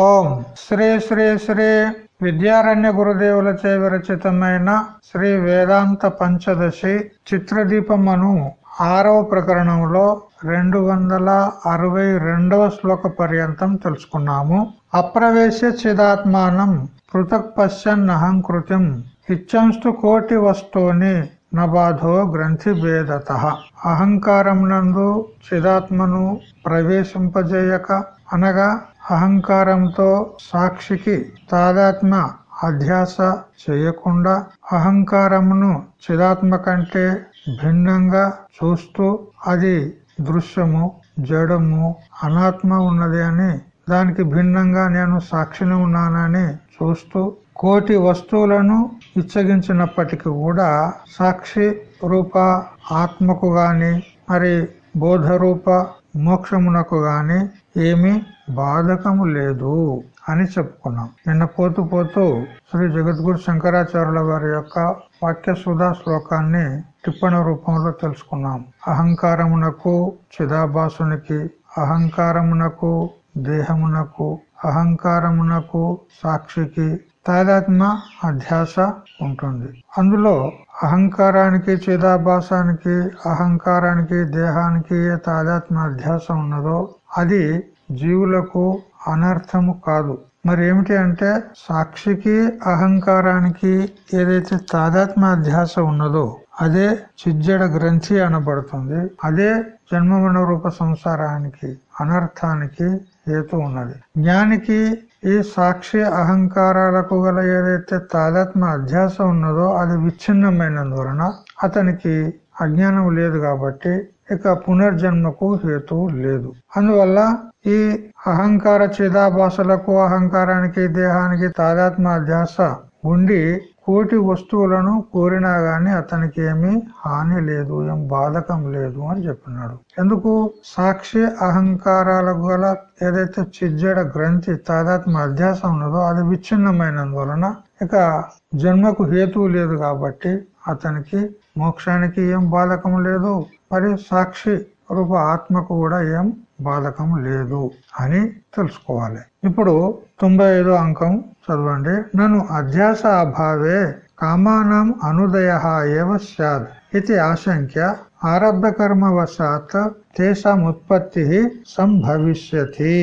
ఓం శ్రీ శ్రీ శ్రీ విద్యారణ్య గురుదేవులచే విరచితమైన శ్రీ వేదాంత పంచదశి చిత్రదీపమను ఆరవ ప్రకరణంలో రెండు వందల అరవై రెండవ శ్లోక పర్యంతం తెలుసుకున్నాము. అప్రవేశ చిదాత్మానం పృథక్ పశ్చన్ అహంకృతిం ఇచ్చంస్తు కోటి వస్తువుని నబాధో గ్రంథి భేదత అహంకారం నందు చిదాత్మను ప్రవేశింపజేయక అనగా అహంకారంతో సాక్షికి తాదాత్మ అధ్యాస చేయకుండా అహంకారమును చిదాత్మ కంటే భిన్నంగా చూస్తూ అది దృశ్యము జడము అనాత్మ ఉన్నది అని దానికి భిన్నంగా నేను సాక్షిని ఉన్నానని చూస్తూ కోటి వస్తువులను ఇచ్చగించినప్పటికీ కూడా సాక్షి రూప ఆత్మకు గాని మరి బోధ రూప మోక్షమునకు గాని ఏమి బాధకము లేదు అని చెప్పుకున్నాం. నిన్న పోతూ పోతూ శ్రీ జగద్గురు శంకరాచార్యుల వారి యొక్క వాక్య సుధా శ్లోకాన్ని టిప్పణ రూపంలో తెలుసుకున్నాం. అహంకారమునకు చిదాభాసునికి అహంకారమునకు దేహమునకు అహంకారమునకు సాక్షికి తాదాత్మ అధ్యాస ఉంటుంది. అందులో అహంకారానికి చిదాభాసానికి అహంకారానికి దేహానికి ఏ తాదాత్మ అధ్యాస ఉన్నదో అది జీవులకు అనర్థము కాదు. మరి ఏమిటి అంటే సాక్షికి అహంకారానికి ఏదైతే తాదాత్మ అధ్యాస ఉన్నదో అదే చిజ్జడ గ్రంథి అనబడుతుంది. అదే జన్మమణ రూప సంసారానికి అనర్థానికి హేతు ఉన్నది. జ్ఞానికి ఈ సాక్షి అహంకారాలకు గల ఏదైతే తాదాత్మ అధ్యాస ఉన్నదో అది విచ్ఛిన్నమైనందువలన అతనికి అజ్ఞానం లేదు కాబట్టి ఇక పునర్జన్మకు హేతు లేదు. అందువల్ల ఈ అహంకార చిదాభాషలకు అహంకారానికి దేహానికి తాదాత్మ అధ్యాస ఉండి కోటి వస్తువులను కోరినా గాని అతనికి ఏమి హాని లేదు ఏం బాధకం లేదు అని చెప్పినాడు. ఎందుకు? సాక్షి అహంకారాలకు గల ఏదైతే చిజ్జడ గ్రంథి తాదాత్మ అధ్యాసం ఉన్నదో అది విచ్ఛిన్నమైనందువలన ఇక జన్మకు హేతువు లేదు కాబట్టి అతనికి మోక్షానికి ఏం బాధకం లేదు. మరి సాక్షి రూప ఆత్మకు కూడా ఏం బాధకం లేదు అని తెలుసుకోవాలి. ఇప్పుడు తొంభై అంకం చదవండి. నన్ను అధ్యాస అభావే కామానం అనుదయ ఏవ సద్ ఇది ఆశంక్య ఆరబ్ధ కర్మ వశాత్ తేషాం ఉత్పత్తి సంభవిష్యతి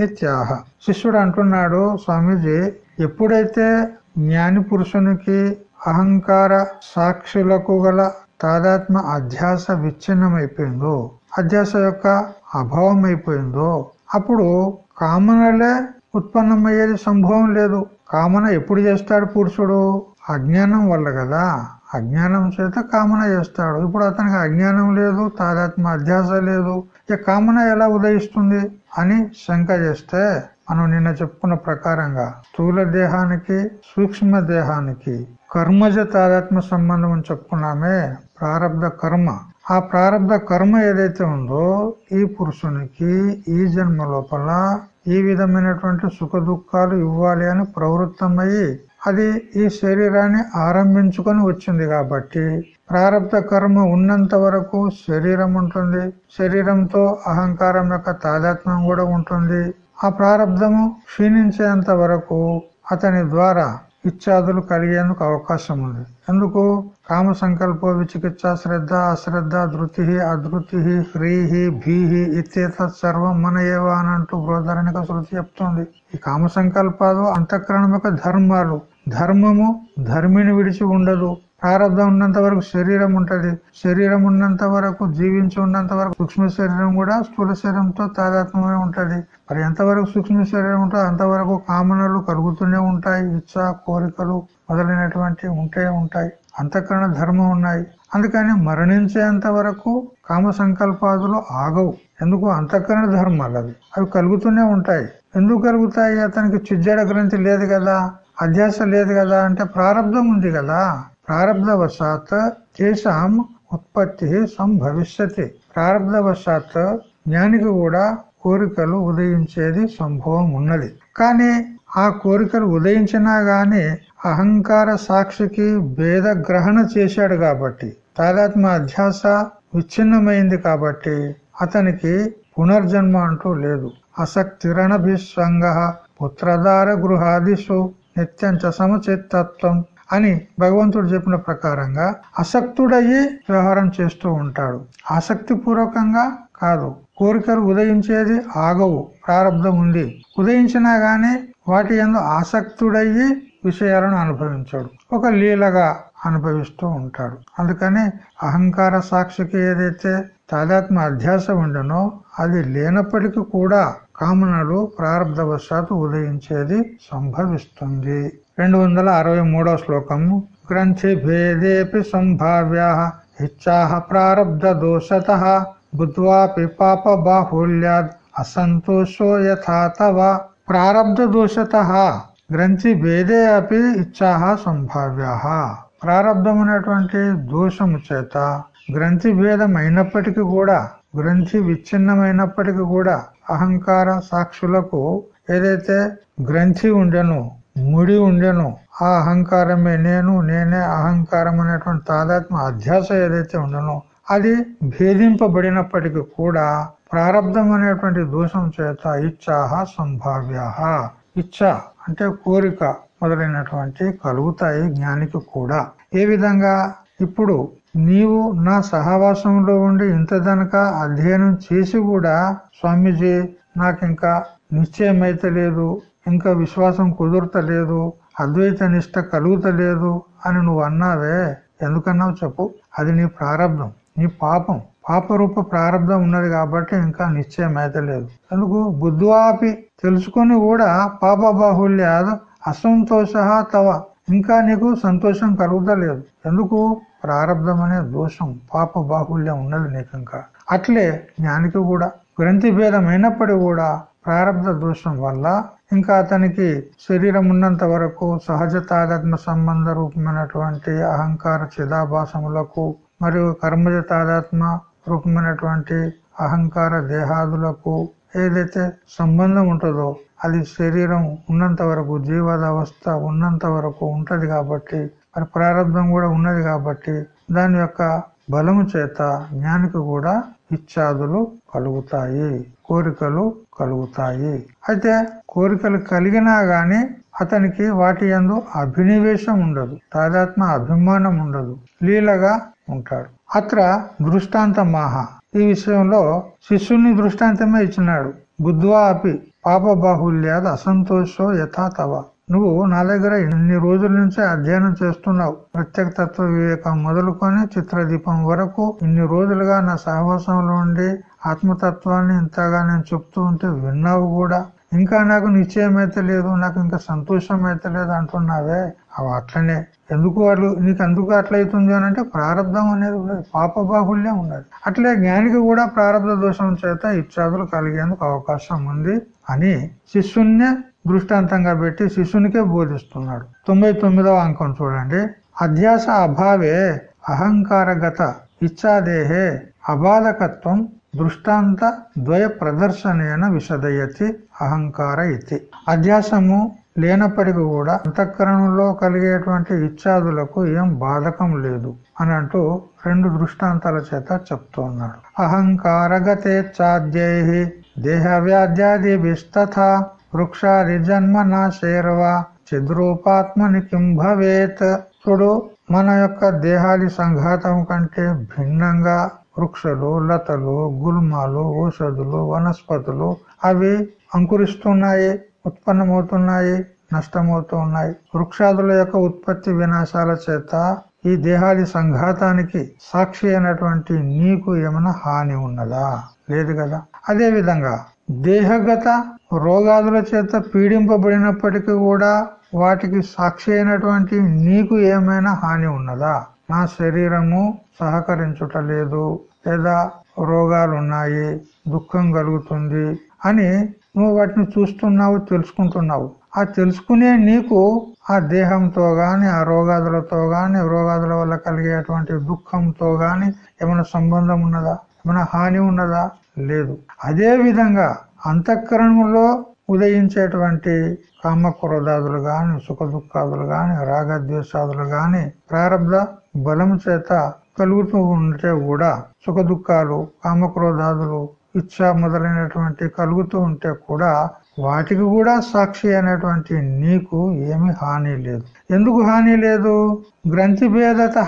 ఇత్యాహ. శిష్యుడు అంటున్నాడు స్వామీజీ ఎప్పుడైతే జ్ఞాని పురుషునికి అహంకార సాక్షులకు గల తాదాత్మ అధ్యాస విచ్ఛిన్నమైపోయిందో అధ్యాస యొక్క అభావం అయిపోయిందో అప్పుడు కామనలే ఉత్పన్నమయ్యేది సంభవం లేదు. కామన ఎప్పుడు చేస్తాడు పురుషుడు? అజ్ఞానం వల్ల కదా. అజ్ఞానం చేత కామన చేస్తాడు. ఇప్పుడు అతనికి అజ్ఞానం లేదు తాదాత్మ అధ్యాస లేదు. ఇక కామన ఎలా ఉదయిస్తుంది అని శంక చేస్తే మనం నిన్న చెప్పుకున్న ప్రకారంగా స్థూల దేహానికి సూక్ష్మ దేహానికి కర్మజ తాదాత్మ సంబంధం అని చెప్పుకున్నామే ప్రారంభ కర్మ. ఆ ప్రారంభ కర్మ ఏదైతే ఉందో ఈ పురుషునికి ఈ జన్మ లోపల ఈ విధమైనటువంటి సుఖ దుఃఖాలు ఇవ్వాలి అని ప్రవృత్తమయ్యి అది ఈ శరీరాన్ని ఆరంభించుకొని వచ్చింది కాబట్టి ప్రారంభ కర్మ ఉన్నంత వరకు శరీరం ఉంటుంది. శరీరంతో అహంకారం యొక్క తాదాత్మ్యం కూడా ఉంటుంది. ఆ ప్రారంధము క్షీణించేంత వరకు అతని ద్వారా ఇత్యాదులు కలిగేందుకు అవకాశం ఉంది. ఎందుకు? కామ సంకల్ప విచికిత్స శ్రద్ధ అశ్రద్ధ ధృతి అధృతి హ్రీహి భీహి ఇత్యేత సర్వం మన ఏవా అని అంటూ బృహధరణిక శృతి చెప్తుంది. ఈ కామ సంకల్పాలు అంతఃకరణం ధర్మాలు. ధర్మము ధర్మిని విడిచి ఉండదు. ప్రారంభం ఉన్నంత వరకు శరీరం ఉంటది. శరీరం ఉన్నంత వరకు జీవించి ఉన్నంత వరకు సూక్ష్మ శరీరం కూడా స్థూల శరీరంతో తాదాత్మ్యమే ఉంటది. మరి ఎంతవరకు సూక్ష్మ శరీరం ఉంటుందో అంతవరకు కామనలు కలుగుతూనే ఉంటాయి. ఇచ్చ కోరికలు మొదలైనటువంటి ఉంటే ఉంటాయి. అంతఃకరణ ధర్మం ఉన్నాయి. అందుకని మరణించేంత వరకు కామ సంకల్పాదులు ఆగవు. ఎందుకు? అంతఃకరణ ధర్మాలు అవి. అవి కలుగుతూనే ఉంటాయి. ఎందుకు కలుగుతాయి? అతనికి చిజ్జడ గ్రంథి లేదు కదా? అధ్యాస లేదు కదా? అంటే ప్రారంధం ఉంది కదా. ప్రారంధవశాత్ తేషాం ఉత్పత్తి సంభవిష్యతి. ప్రారంధవశాత్ జ్ఞానికి కూడా కోరికలు ఉదయించేది సంభవం ఉన్నది. కానీ ఆ కోరికలు ఉదయించినా గాని అహంకార సాక్షికి భేద గ్రహణ చేశాడు కాబట్టి తాదాత్మ అధ్యాస విచ్ఛిన్నమైంది కాబట్టి అతనికి పునర్జన్మ అంటూ లేదు. అసక్తిరణభిస్వంగ పుత్రధార గృహాదిషు నిత్యంచ సమచిత్తత్వం అని భగవంతుడు చెప్పిన ప్రకారంగా అసక్తుడయ్యి వ్యవహారం చేస్తూ ఉంటాడు. ఆసక్తి పూర్వకంగా కాదు కోరికలు ఉదయించేది ఆగవు ప్రారంధం ఉంది. ఉదయించినా గాని వాటి ఎందు ఆసక్తుడయ్యి విషయాలను అనుభవించాడు. ఒక లీలగా అనుభవిస్తూ ఉంటాడు. అందుకని అహంకార సాక్షికి ఏదైతే తాదాత్మ అధ్యాస ఉండనో అది లేనప్పటికీ కూడా కామనలు ప్రారంధవశాత్తు ఉదయించేది సంభవిస్తుంది. రెండు వందల అరవై మూడో శ్లోకము. గ్రంథి భేదేపి సంభావ్య ఇచ్చాహ ప్రారబ్ధ దోషత బుద్ధ్వాపి పాప బాహుల్యాద్ అసంతోషో యథాతవ ప్రారబ్ధ దోషత గ్రంథి భేదే అపి ఇచ్చాహ సంభావ్య. ప్రారంభమైనటువంటి దోషము చేత గ్రంథి భేదం అయినప్పటికీ కూడా గ్రంథి విచ్ఛిన్నమైనప్పటికీ కూడా అహంకార సాక్షులకు ఏదైతే గ్రంథి ఉండెను ముడి ఉండెను. ఆ అహంకారమే నేను నేనే అహంకారం అనేటువంటి తాదాత్మ అధ్యాస ఏదైతే ఉండనో అది భేదింపబడినప్పటికీ కూడా ప్రారంధం అనేటువంటి దోషం చేత ఇచ్చాహ సంభావ్య ఇచ్చ అంటే కోరిక మొదలైనటువంటి కలుగుతాయి జ్ఞానికి కూడా. ఏ విధంగా? ఇప్పుడు నీవు నా సహవాసంలో ఉండి ఇంత దనక అధ్యయనం చేసి కూడా స్వామీజీ నాకు ఇంకా లేదు. ఇంకా విశ్వాసం కుదురతలేదు అద్వైత నిష్ట కలుగుతలేదు అని నువ్వు అన్నావే. ఎందుకన్నావు చెప్పు. అది నీ ప్రారంభం నీ పాపం. పాపరూప ప్రారంభం ఉన్నది కాబట్టి ఇంకా నిశ్చయం అయితే లేదు. ఎందుకు? బుద్ధువాపి తెలుసుకొని కూడా పాప బాహుల్య అసంతోష తవ. ఇంకా నీకు సంతోషం కలుగుతలేదు. ఎందుకు? ప్రారంధం అనే దోషం పాప బాహుల్యం ఉన్నది నీకు ఇంకా అట్లే జ్ఞానికి కూడా గ్రంథి భేదం అయినప్పటికీ కూడా ప్రారంధ దోషం వల్ల ఇంకా అతనికి శరీరం ఉన్నంత వరకు సహజ తాదాత్మ సంబంధ రూపమైనటువంటి అహంకార చిదాభాసములకు మరియు కర్మజ తాదాత్మ రూపమైనటువంటి అహంకార దేహాదులకు ఏదైతే సంబంధం ఉంటుందో అది శరీరం ఉన్నంత వరకు జీవద అవస్థ ఉన్నంత వరకు ఉంటది కాబట్టి మరి ప్రారంభం కూడా ఉన్నది కాబట్టి దాని యొక్క బలము చేత జ్ఞానికి కూడా ఇచ్చాదులు కలుగుతాయి. కోరికలు కలుగుతాయి. అయితే కోరికలు కలిగినా గాని అతనికి వాటి ఎందు అభినివేశం ఉండదు తాదాత్మ అభిమానం ఉండదు లీలగా ఉంటాడు. అత్ర దృష్టాంత మహా ఈ విషయంలో శిష్యుని దృష్టాంతమే ఇచ్చినాడు. బుద్ధ్వా అపి పాప బాహుల్యాద్ అసంతోషో యథాతవ నువ్వు నా దగ్గర ఇన్ని రోజుల నుంచి అధ్యయనం చేస్తున్నావు. ప్రత్యేక తత్వ వివేకం మొదలుకొని చిత్రదీపం వరకు ఇన్ని రోజులుగా నా సహవాసంలో ఉండి ఆత్మతత్వాన్ని ఇంతగా నేను చెప్తూ ఉంటే విన్నావు కూడా. ఇంకా నాకు నిశ్చయం అయితే లేదు నాకు ఇంకా సంతోషం అయితే లేదు అంటున్నావే. అవి అట్లనే. ఎందుకు వాళ్ళు నీకు ఎందుకు అట్లయితుంది అని అంటే ప్రారంధం అనేది ఉండదు పాప బాహుల్యం ఉన్నది. అట్లే జ్ఞానికి కూడా ప్రారంభ దోషం చేత ఇచ్చాదులు కలిగేందుకు అవకాశం ఉంది అని శిష్యున్నే దృష్టాంతంగా పెట్టి శిష్యునికే బోధిస్తున్నాడు. తొంభై తొమ్మిదవ అంకం చూడండి. అధ్యాస అభావే అహంకారగత ఇచ్చాదేహే అబాధకత్వం దృష్టాంత ద్వయ ప్రదర్శనైన విశదయతి అహంకార ఇది అధ్యాసము లేనప్పటికీ కూడా అంతఃకరణంలో కలిగేటువంటి ఇచ్చాదులకు ఏం బాధకం లేదు అని అంటూ రెండు దృష్టాంతాల చేత చెప్తూ ఉన్నాడు అహంకారగతే చాద్యై దేహ విస్తథా వృక్షాది జన్మ నాశేరవా చిద్రూపాత్మని కిం భవేత్? చూడు మన యొక్క దేహాది సంఘాతం కంటే భిన్నంగా వృక్షలు లతలు గుల్మాలు ఔషధులు వనస్పతులు అవి అంకురిస్తున్నాయి ఉత్పన్నమవుతున్నాయి నష్టమవుతూ ఉన్నాయి వృక్షాదుల యొక్క ఉత్పత్తి వినాశాల చేత ఈ దేహాది సంఘాతానికి సాక్షి అయినటువంటి నీకు ఏమైనా హాని ఉన్నదా? లేదు కదా. అదే విధంగా దేహగత రోగాదుల చేత పీడింపబడినప్పటికీ కూడా వాటికి సాక్షి అయినటువంటి నీకు ఏమైనా హాని ఉన్నదా? నా శరీరము సహకరించుట లేదు లేదా రోగాలు ఉన్నాయి దుఃఖం కలుగుతుంది అని నువ్వు వాటిని చూస్తున్నావు తెలుసుకుంటున్నావు. ఆ తెలుసుకునే నీకు ఆ దేహంతో గాని ఆ రోగాదులతో గాని రోగాదుల వల్ల కలిగేటువంటి దుఃఖంతో గాని ఏమైనా సంబంధం ఉన్నదా? ఏమైనా హాని ఉన్నదా? లేదు. అదే విధంగా అంతఃకరణంలో ఉదయించేటువంటి కామక్రోధాదులు గాని సుఖ దుఃఖాదులు గాని రాగద్వేషాదులు గాని ప్రారంభ బలం చేత కలుగుతూ ఉంటే కూడా సుఖ దుఃఖాలు కామక్రోధాదులు ఇచ్చ మొదలైనటువంటి కలుగుతూ ఉంటే కూడా వాటికి కూడా సాక్షి అనేటువంటి నీకు ఏమి హాని లేదు. ఎందుకు హాని లేదు? గ్రంథి భేదత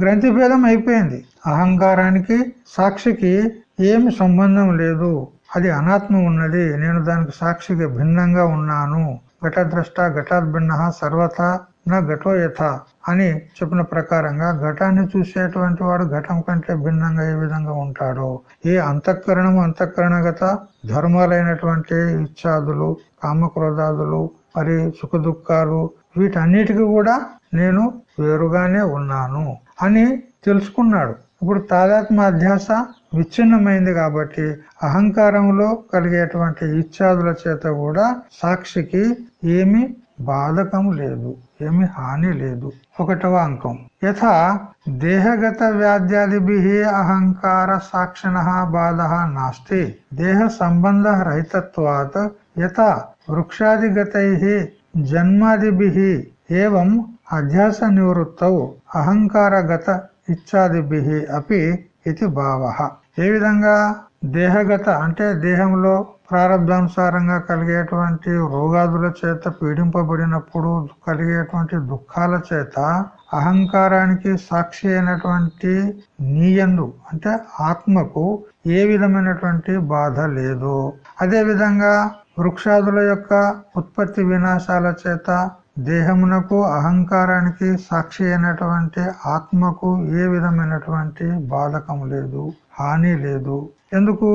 గ్రంథి భేదం అయిపోయింది. అహంకారానికి సాక్షికి ఏమి సంబంధం లేదు. అది అనాత్మ ఉన్నది. నేను దానికి సాక్షిగా భిన్నంగా ఉన్నాను. ఘటద్రష్ట ఘటాద్భిన్న సర్వత నా ఘటో యథ అని చెప్పిన ప్రకారంగా ఘటాన్ని చూసేటువంటి వాడు ఘటం కంటే భిన్నంగా ఏ విధంగా ఉంటాడో? ఏ అంతఃకరణము అంతఃకరణగత ధర్మాలైనటువంటి ఇచ్చాదులు కామక్రోధాదులు మరి సుఖ దుఃఖాలు వీటన్నిటికీ కూడా నేను వేరుగానే ఉన్నాను అని తెలుసుకున్నాడు. ఇప్పుడు తాదాత్మ అధ్యాస విచ్ఛిన్నమైంది కాబట్టి అహంకారంలో కలిగేటువంటి ఇచ్చాదుల చేత కూడా సాక్షికి ఏమి బాధకం లేదు ఏమి హాని లేదు. ఒకటవ అంకం. యథా దేహగత వ్యాధ్యాదిభి అహంకార సాక్షిణ బాధ నాస్తి. దేహ సంబంధ రహితత్వాత్ యథా వృక్షాదిగతై జన్మాదిభి ఏం అధ్యాస నివృత్తౌ. అహంకారగత ఇచ్చాదిభి అపి ఇది భావ. ఏ విధంగా దేహగత అంటే దేహంలో ప్రారంభానుసారంగా కలిగేటువంటి రోగాదుల చేత పీడింపబడినప్పుడు కలిగేటువంటి దుఃఖాల చేత అహంకారానికి సాక్షి అయినటువంటి నీయందు అంటే ఆత్మకు ఏ విధమైనటువంటి బాధ లేదు. అదేవిధంగా వృక్షాదుల యొక్క ఉత్పత్తి వినాశాల చేత దేహమునకు అహంకారానికి సాక్షి అయినటువంటి ఆత్మకు ఏ విధమైనటువంటి బాధకం లేదు హాని లేదు. ఎందుకు?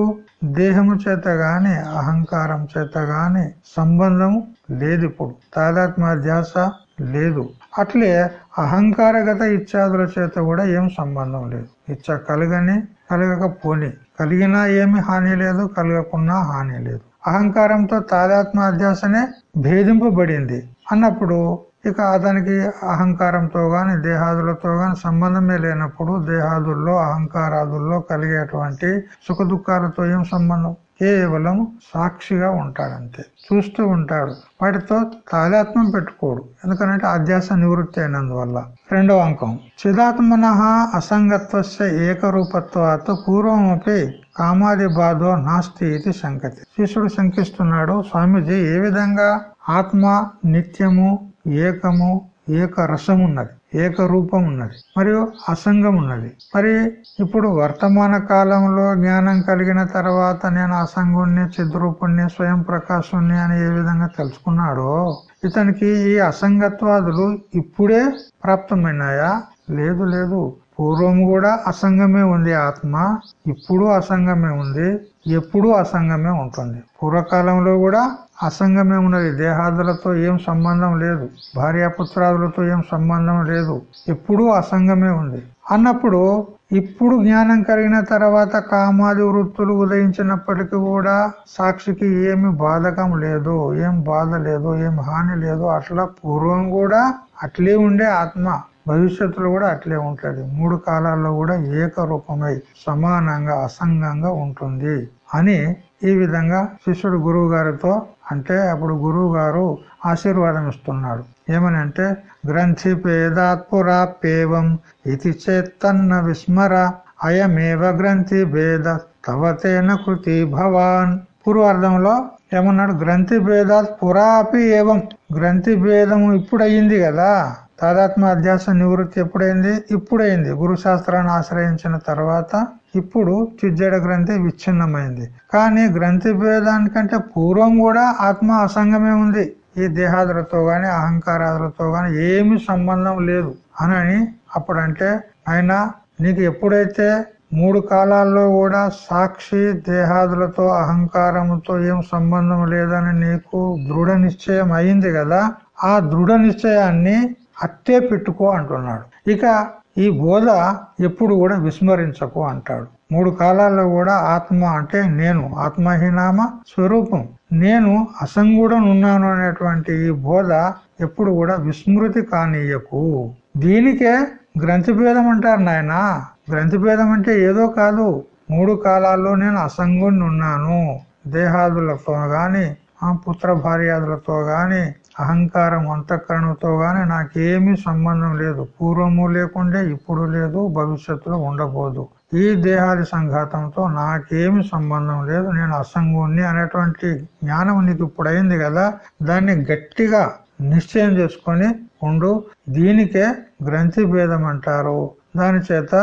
దేహము చేత గాని అహంకారం చేత గాని సంబంధం లేదు ఇప్పుడు. తాదాత్మ ధ్యాస లేదు. అట్లే అహంకారగత ఇచ్చాదుల చేత కూడా ఏం సంబంధం లేదు. ఇచ్చ కలగని కలగకపోని. కలిగినా ఏమి హాని లేదు కలగకున్నా హాని లేదు. అహంకారంతో తాదాత్మ అధ్యాసనే భేదింపబడింది. అన్నప్పుడు ఇక అతనికి అహంకారంతో గాని దేహాదులతో గాని సంబంధమే లేనప్పుడు దేహాదుల్లో అహంకారాదుల్లో కలిగేటువంటి సుఖ దుఃఖాలతో ఏం సంబంధం? కేవలం సాక్షిగా ఉంటాడంతే చూస్తూ ఉంటాడు. వాటితో తాదాత్మ్యం పెట్టుకోడు. ఎందుకంటే అధ్యాస నివృత్తి అయినందువల్ల. రెండవ అంకం. చిదాత్మన అసంగత్వస్య ఏకరూపత్వాత్ పూర్వమపి కామాది బాధో నాస్తి ఇది సంగతి. శిష్యుడు శంకిస్తున్నాడు. స్వామీజీ ఏ విధంగా ఆత్మ నిత్యము ఏకము ఏక రసమున్నది ఏకరూపం ఉన్నది మరియు అసంగం ఉన్నది. మరి ఇప్పుడు వర్తమాన కాలంలో జ్ఞానం కలిగిన తర్వాత నేను అసంగుణ్ణి చిద్రూపుణ్ణి స్వయం ప్రకాశుణ్ణి అని ఏ విధంగా తెలుసుకున్నాడో ఇతనికి ఈ అసంగత్వాదులు ఇప్పుడే ప్రాప్తమైనాయా? లేదు లేదు. పూర్వం కూడా అసంగమే ఉంది ఆత్మ ఇప్పుడు అసంగమే ఉంది ఎప్పుడు అసంగమే ఉంటుంది. పూర్వకాలంలో కూడా అసంగమే ఉన్నది. దేహాదులతో ఏం సంబంధం లేదు. భార్యాపుత్రాదులతో ఏం సంబంధం లేదు. ఎప్పుడూ అసంగమే ఉంది. అన్నప్పుడు ఇప్పుడు జ్ఞానం కలిగిన తర్వాత కామాది వృత్తులు ఉదయించినప్పటికీ కూడా సాక్షికి ఏమి బాధకం లేదు. ఏం బాధ లేదు. ఏం హాని లేదు. అట్లా పూర్వం కూడా అట్లే ఉండే ఆత్మ. భవిష్యత్తులో కూడా అట్లే ఉంటుంది. మూడు కాలాల్లో కూడా ఏకరూపమై సమానంగా అసంగంగా ఉంటుంది అని ఈ విధంగా శిష్యుడు గురువు గారితో అంటే అప్పుడు గురువు గారు ఆశీర్వాదం ఇస్తున్నాడు ఏమని అంటే గ్రంథి పేదాత్పురాప్యేవం ఇది చేత్తన్న విస్మర అయమేవ గ్రంథి భేద తవతేన కృతి భవాన్. పూర్వార్థంలో ఏమన్నాడు గ్రంథి భేదాత్ పురాపి ఏవం? గ్రంథి భేదము ఇప్పుడు కదా. తాదాత్మ అధ్యాస నివృత్తి ఎప్పుడైంది? ఇప్పుడైంది. గురు శాస్త్రాన్ని ఆశ్రయించిన తర్వాత ఇప్పుడు చిజ్జడ గ్రంథి విచ్ఛిన్నమైంది. కానీ గ్రంథి భేదానికంటే పూర్వం కూడా ఆత్మ అసంగమే ఉంది. ఈ దేహాదులతో గాని అహంకారాదులతో గాని ఏమి సంబంధం లేదు అని అప్పుడంటే ఆయన నీకు ఎప్పుడైతే మూడు కాలాల్లో కూడా సాక్షి దేహాదులతో అహంకారముతో ఏం సంబంధం లేదని నీకు దృఢ నిశ్చయం అయింది కదా ఆ దృఢ నిశ్చయాన్ని అట్టే పెట్టుకో అంటున్నాడు. ఇక ఈ బోధ ఎప్పుడు కూడా విస్మరించకు అంటాడు. మూడు కాలాల్లో కూడా ఆత్మ అంటే నేను ఆత్మహీనామ స్వరూపం. నేను అసంగుడనున్నాను అనేటువంటి ఈ బోధ ఎప్పుడు కూడా విస్మృతి కానీయకు. దీనికే గ్రంథభేదం అంటారు నాయన. గ్రంథభేదం అంటే ఏదో కాదు. మూడు కాలాల్లో నేను అసంగుణ్ణి ఉన్నాను దేహాదులతో గాని పుత్ర భార్యాదులతో గాని అహంకారం అంతఃకరణతో గాని నాకేమీ సంబంధం లేదు. పూర్వము లేకుండే ఇప్పుడు లేదు భవిష్యత్తులో ఉండబోదు. ఈ దేహాది సంఘాతంతో నాకేమి సంబంధం లేదు. నేను అసంగుణ్ణి అనేటువంటి జ్ఞానం నీకు ఇప్పుడైంది కదా దాన్ని గట్టిగా నిశ్చయం చేసుకొని ఉండు. దీనికే గ్రంథి భేదం అంటారు దాని చేత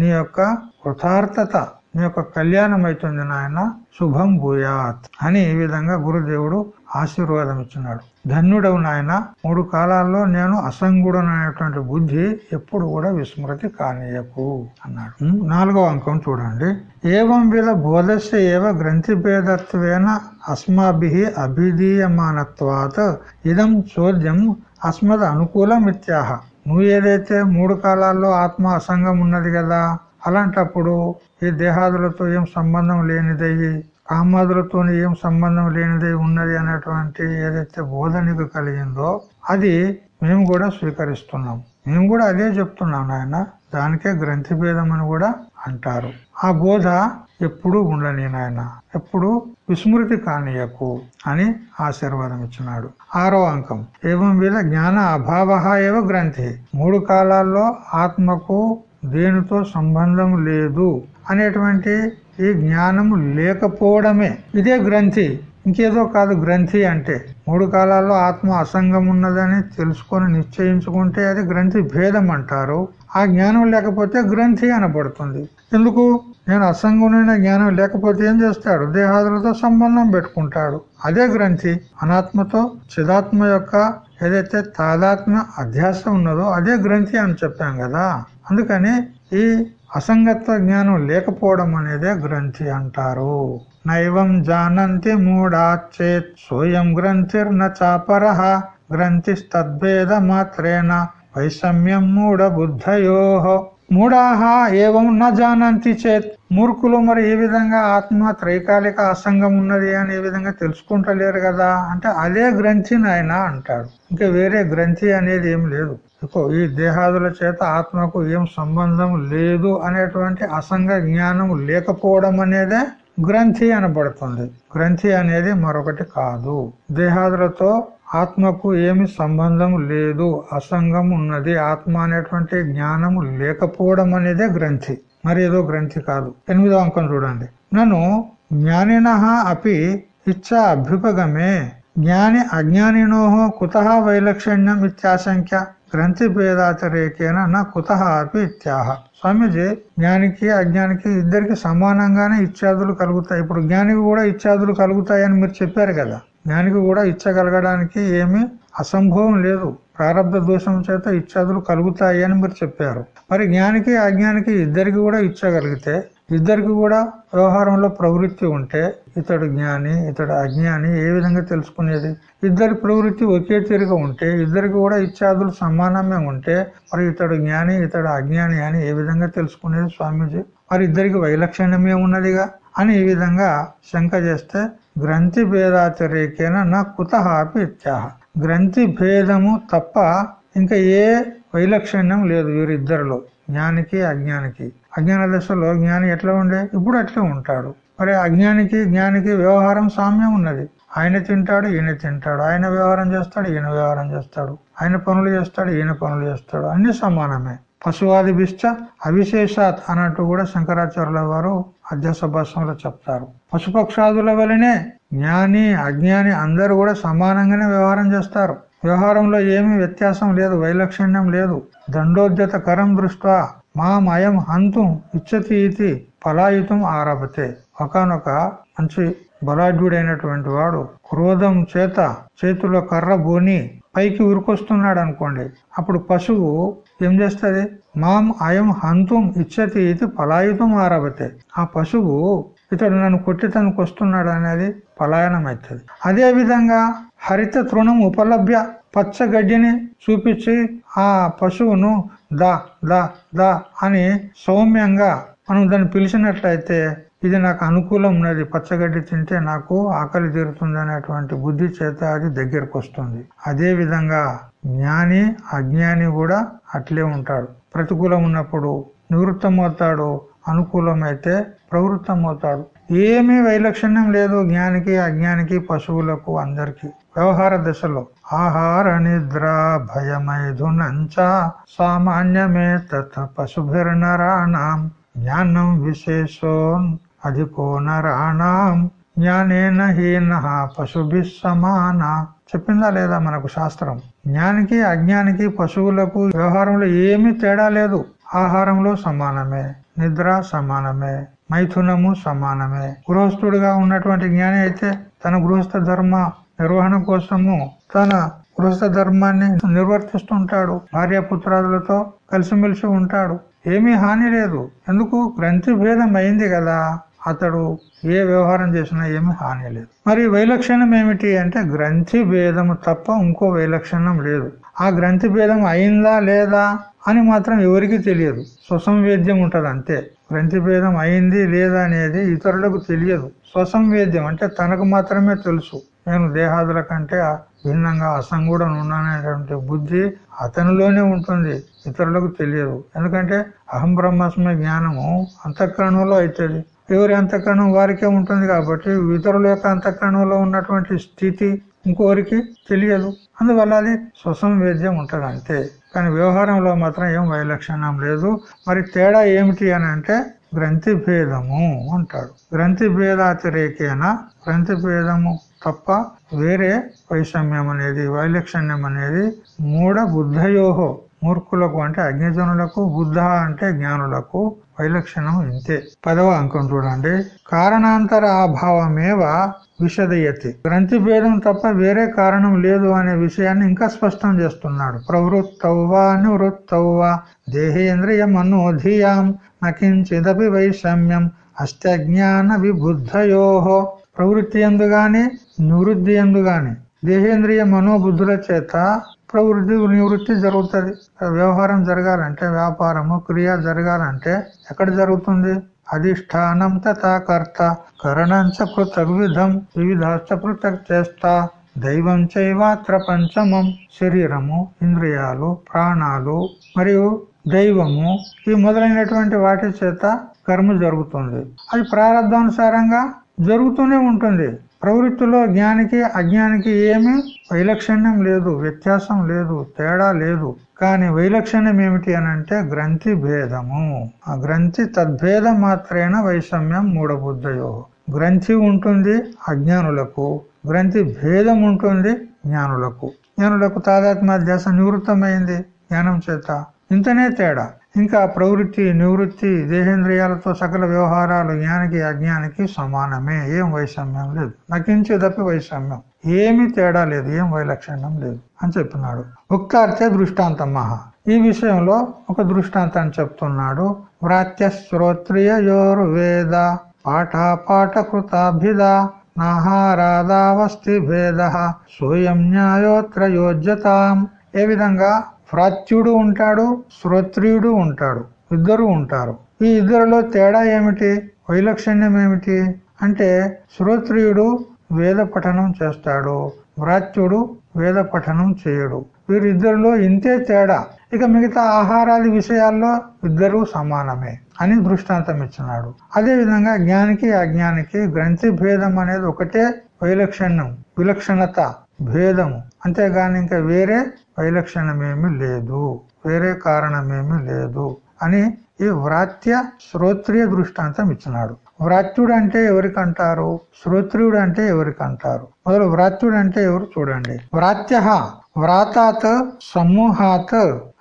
నీ యొక్క కృతార్థత నీ యొక్క కళ్యాణం అవుతుంది నాయన శుభం భూయాత్ అని ఈ విధంగా గురుదేవుడు ఆశీర్వాదం ఇచ్చినాడు ధన్యుడవు నాయన మూడు కాలాల్లో నేను అసంగుడను బుద్ధి ఎప్పుడు కూడా విస్మృతి కానీయకు అన్నాడు. నాలుగవ అంకం చూడండి. ఏవం విధ బోధస్య ఏవ గ్రంథి భేదత్వేన అస్మాభి అభిధీయమానత్వాత్ ఇదం చోద్యం అస్మద్ అనుకూలమిత్యాహ. నువ్వు ఏదైతే మూడు కాలాల్లో ఆత్మ అసంగం ఉన్నది కదా అలాంటప్పుడు ఈ దేహాదులతో ఏం సంబంధం లేనిదయ్యి కామాదులతో ఏం సంబంధం లేనిదై ఉన్నది అనేటువంటి ఏదైతే బోధ నీకు కలిగిందో అది మేము కూడా స్వీకరిస్తున్నాం. మేము కూడా అదే చెప్తున్నాం నాయన. దానికే గ్రంథి భేదం అని కూడా అంటారు. ఆ బోధ ఎప్పుడు ఉండని నాయన. ఎప్పుడు విస్మృతి కానీయకు అని ఆశీర్వాదం ఇచ్చినాడు. ఆరో అంకం. ఏవం విధ జ్ఞాన అభావ ఏవ గ్రంథి. మూడు కాలాల్లో ఆత్మకు దేనితో సంబంధం లేదు అనేటువంటి ఈ జ్ఞానము లేకపోవడమే. ఇదే గ్రంథి. ఇంకేదో కాదు గ్రంథి అంటే. మూడు కాలాల్లో ఆత్మ అసంగం ఉన్నదని తెలుసుకొని నిశ్చయించుకుంటే అది గ్రంథి భేదం అంటారు. ఆ జ్ఞానం లేకపోతే గ్రంథి అనబడుతుంది. ఎందుకు? నేను అసంగునైన జ్ఞానం లేకపోతే ఏం చేస్తాడు? దేహాదులతో సంబంధం పెట్టుకుంటాడు. అదే గ్రంథి. అనాత్మతో చిదాత్మ యొక్క ఏదైతే తాదాత్మ అధ్యాసం ఉన్నదో అదే గ్రంథి అని చెప్పాం కదా. అందుకని ఈ అసంగత జ్ఞానం లేకపోవడం అనేదే గ్రంథి అంటారు. నైవం జానంతి మూఢాచేత్ సోయం గ్రంథిర్న చాపర గ్రంథిస్తద్భేద మాత్రేణ వైషమ్యం మూఢ బుద్ధయో మూఢాహ ఏవం న జానంతి చేత్ మూర్ఖులు మరి ఏ విధంగా ఆత్మ త్రైకాలిక అసంగం ఉన్నది అని ఏ విధంగా తెలుసుకుంటలేరు కదా అంటే అదే గ్రంథి నాయన అంటాడు. ఇంకా వేరే గ్రంథి అనేది ఏం లేదు. ఈ దేహాదుల చేత ఆత్మకు ఏం సంబంధం లేదు అనేటువంటి అసంగ జ్ఞానం లేకపోవడం అనేదే గ్రంథి అనబడుతుంది. గ్రంథి అనేది మరొకటి కాదు. దేహాదులతో ఆత్మకు ఏమి సంబంధం లేదు. అసంగం ఉన్నది. ఆత్మ అనేటువంటి జ్ఞానము లేకపోవడం అనేదే గ్రంథి. మరి ఏదో గ్రంథి కాదు. ఎనిమిదో అంకం చూడండి. నన్ను జ్ఞానిన అపి ఇచ్చా అభ్యుపగమే. జ్ఞాని అజ్ఞానినో కుత వైలక్షణ్యం ఇత్యాశంఖ్య గ్రంథి భేదాతిరేకేన నా కుత అపి ఇత్యాహ స్వామీజీ జ్ఞానికి అజ్ఞానికి ఇద్దరికి సమానంగానే ఇత్యాదులు కలుగుతాయి. ఇప్పుడు జ్ఞానికి కూడా ఇత్యాదులు కలుగుతాయని మీరు చెప్పారు కదా. జ్ఞానికి కూడా ఇచ్చగలగడానికి ఏమీ అసంభవం లేదు. ప్రారంభ దోషం చేత ఇత్యాదులు కలుగుతాయి అని మీరు చెప్పారు. మరి జ్ఞానికి అజ్ఞానికి ఇద్దరికి కూడా ఇచ్చగలిగితే ఇద్దరికి కూడా వ్యవహారంలో ప్రవృత్తి ఉంటే ఇతడు జ్ఞాని ఇతడు అజ్ఞాని ఏ విధంగా తెలుసుకునేది? ఇద్దరి ప్రవృత్తి ఒకే తీరుగా ఉంటే ఇద్దరికి కూడా ఇత్యాదులు సమానమే ఉంటే మరి ఇతడు జ్ఞాని ఇతడు అజ్ఞాని అని ఏ విధంగా తెలుసుకునేది స్వామీజీ? మరి ఇద్దరికి వైలక్షణ్యమే ఉన్నదిగా? అని ఈ విధంగా శంక చేస్తే గ్రంథి భేదాతిరేకేన నా కుత ఇత్యాహ. గ్రంథి భేదము తప్ప ఇంకా ఏ వైలక్షణ్యం లేదు వీరిద్దరిలో. జ్ఞానికి అజ్ఞానికి. అజ్ఞాన దశలో జ్ఞాని ఎట్లా ఉండే? ఇప్పుడు అట్లే ఉంటాడు. మరి అజ్ఞానికి జ్ఞానికి వ్యవహారం సామ్యం ఉన్నది. ఆయన తింటాడు ఈయన తింటాడు. ఆయన వ్యవహారం చేస్తాడు ఈయన వ్యవహారం చేస్తాడు. ఆయన పనులు చేస్తాడు ఈయన పనులు చేస్తాడు. అన్ని సమానమే. పశువాది బిష్ట అవిశేషాత్ అన్నట్టు కూడా శంకరాచార్యుల వారు అధ్యాసభాషంలో చెప్తారు. పశుపక్షాదుల వలనే జ్ఞాని అజ్ఞాని అందరూ కూడా సమానంగానే వ్యవహారం చేస్తారు. వ్యవహారంలో ఏమీ వ్యత్యాసం లేదు వైలక్షణ్యం లేదు. దండోద్యత కరం దృష్ట్యా మాం అయం హంతుం ఇచ్చతి ఇది పలాయుతం ఆరభతే. ఒకనొక మంచి బలాఢ్యుడైనటువంటి వాడు క్రోధం చేత చేతిలో కర్ర బోని పైకి ఉరికొస్తున్నాడు అనుకోండి అప్పుడు పశువు ఏం చేస్తుంది? మాం అయం హంతుం ఇచ్చతి ఇది పలాయుతం ఆరభతే. ఆ పశువు ఇతడు నన్ను కొట్టి తనకు వస్తున్నాడు అనేది పలాయనం అవుతుంది అదే విధంగా హరిత తృణం ఉపలభ్య పచ్చగడ్డిని చూపించి ఆ పశువును దా దా దా అని సౌమ్యంగా మనం దాన్ని పిలిచినట్లయితే ఇది నాకు అనుకూలం ఉన్నది. పచ్చగడ్డి తింటే నాకు ఆకలి తీరుతుంది అనేటువంటి బుద్ధి చేత అది దగ్గరకు వస్తుంది. అదే విధంగా జ్ఞాని అజ్ఞాని కూడా అట్లే ఉంటాడు. ప్రతికూలం ఉన్నప్పుడు నివృత్తం అవుతాడు అనుకూలమైతే ప్రవృత్తమవుతాడు. ఏమీ వైలక్షణ్యం లేదు జ్ఞానికి అజ్ఞానికి పశువులకు అందరికి. వ్యవహార దశలో ఆహార నిద్ర భయమైధునంచ సామాన్యమే తత్ పశుభిర్నరాణం జ్ఞానం విశేషోన్ అధికో నరాణం జ్ఞానేన హీన పశుభి సమాన. చెప్పిందా లేదా మనకు శాస్త్రం? జ్ఞానికి అజ్ఞానికి పశువులకు వ్యవహారంలో ఏమీ తేడా లేదు. ఆహారంలో సమానమే. నిద్ర సమానమే మైథునము సమానమే. గృహస్థుడిగా ఉన్నటువంటి జ్ఞాని అయితే తన గృహస్థ ధర్మ నిర్వహణ కోసము తన గృహస్థ ధర్మాన్ని నిర్వర్తిస్తుంటాడు. భార్య పుత్రాదులతో కలిసిమెలిసి ఉంటాడు. ఏమీ హాని లేదు. ఎందుకు? గ్రంథి భేదం అయింది కదా. అతడు ఏ వ్యవహారం చేసినా ఏమి హాని లేదు. మరి వైలక్షణం ఏమిటి అంటే గ్రంథి భేదము తప్ప ఇంకో వైలక్షణం లేదు. ఆ గ్రంథి భేదం అయిందా లేదా? అని మాత్రం ఎవరికి తెలియదు. స్వసంవేద్యం ఉంటది అంతే. గ్రంథిభేదం అయింది లేదా అనేది ఇతరులకు తెలియదు. స్వసంవేద్యం అంటే తనకు మాత్రమే తెలుసు. నేను దేహాదుల కంటే భిన్నంగా అసంగూఢం ఉన్నాననేటువంటి బుద్ధి అతనిలోనే ఉంటుంది. ఇతరులకు తెలియదు. ఎందుకంటే అహం బ్రహ్మాస్మ జ్ఞానము అంతఃకరణంలో అవుతుంది ఎవరి అంతఃకరణం వారికే ఉంటుంది కాబట్టి ఇతరుల యొక్క అంతఃకరణంలో ఉన్నటువంటి స్థితి ఇంకోరికి తెలియదు. అందువల్ల అది స్వసంవేద్యం ఉంటుంది అంతే కానీ వ్యవహారంలో మాత్రం ఏం వైలక్షణం లేదు. మరి తేడా ఏమిటి అని అంటే గ్రంథి భేదము అంటాడు. గ్రంథి భేదాతిరేకేన? గ్రంథి భేదము తప్ప వేరే వైషమ్యం అనేది వైలక్షణ్యం అనేది మూఢ బుద్ధయోహో మూర్ఖులకు అంటే అజ్ఞజనులకు బుద్ధ అంటే జ్ఞానులకు వైలక్షణం ఇంతే. పదవ అంకం చూడండి. కారణాంతర అభావమేవ విషదయతి. గ్రంథి భేదం తప్ప వేరే కారణం లేదు అనే విషయాన్ని ఇంకా స్పష్టం చేస్తున్నాడు. ప్రవృత్తవ్వా నివృత్తౌవా. దేహేంద్రియ మనోధియాం నకించిదపి వైషమ్యం అష్టజ్ఞాన విబుద్ధయో. ప్రవృత్తి ఎందు గాని నివృత్తి ఎందు గాని దేహేంద్రియ మనోబుద్ధుల చేత ప్రవృద్ధి నివృత్తి జరుగుతుంది. వ్యవహారం జరగాలంటే వ్యాపారము క్రియ జరగాలంటే ఎక్కడ జరుగుతుంది? అధిష్టానం తథాకర్త కరణంచ పృథక్ విధం వివిధాశ్చ పృథక్ చేస్తా దైవం చైవాత్ర పంచమం శరీరము ఇంద్రియాలు ప్రాణాలు మరియు దైవము ఈ మొదలైనటువంటి వాటి చేత కర్మ జరుగుతుంది. అది ప్రారంభానుసారంగా జరుగుతూనే ఉంటుంది. ప్రవృత్తిలో జ్ఞానికి అజ్ఞానికి ఏమీ వైలక్షణ్యం లేదు వ్యత్యాసం లేదు తేడా లేదు. కానీ వైలక్షణ్యం ఏమిటి అని అంటే గ్రంథి భేదము. ఆ గ్రంథి తద్భేదం మాత్రేన వైషమ్యం మూఢబుద్ధయో. గ్రంథి ఉంటుంది అజ్ఞానులకు గ్రంథి భేదం ఉంటుంది జ్ఞానులకు. జ్ఞానులకు తాదాత్మ్యాధ్యాస నివృత్తమైంది జ్ఞానం చేత. ఇంతనే తేడా. ఇంకా ప్రవృత్తి నివృత్తి దేహేంద్రియాలతో సకల వ్యవహారాలు జ్ఞానికి అజ్ఞానికి సమానమే. ఏం వైషమ్యం లేదు. నకించేదప్పి వైషమ్యం. ఏమీ తేడా లేదు. ఏం వైలక్షణ్యం లేదు అని చెప్పినాడు. ఉక్తార్థే దృష్టాంతం మహా ఈ విషయంలో ఒక దృష్టాంతాన్ని చెప్తున్నాడు. వ్రాత్య శ్రోత్రియోరు వేద పాఠ కృతాభిద నాహారాదావస్తి భేద సోయం న్యాయోత్రయోజ్యతాం. ఏ విధంగా ప్రాచ్యుడు ఉంటాడు శ్రోత్రియుడు ఉంటాడు ఇద్దరు ఉంటారు. ఈ ఇద్దరిలో తేడా ఏమిటి? వైలక్షణ్యం ఏమిటి? అంటే శ్రోత్రియుడు వేద పఠనం చేస్తాడు వ్రాత్యుడు వేద పఠనం చేయడు. వీరిద్దరిలో ఇంతే తేడా. ఇక మిగతా ఆహారాది విషయాల్లో ఇద్దరు సమానమే అని దృష్టాంతం ఇచ్చినాడు. అదే విధంగా జ్ఞానికి అజ్ఞానికి గ్రంథి భేదం అనేది ఒకటే వైలక్షణ్యం విలక్షణత. భేదము. అంతేగాని ఇంకా వేరే వైలక్షణమేమి లేదు. వేరే కారణమేమి లేదు అని ఈ వ్రాత్య శ్రోత్రియ దృష్టాంతం ఇచ్చినాడు. వ్రాత్యుడు అంటే ఎవరికంటారు? శ్రోత్రియుడు అంటే ఎవరికంటారు? మొదలు వ్రాత్యుడు అంటే ఎవరు చూడండి. వ్రాత్య వ్రాతాత్ సమూహాత్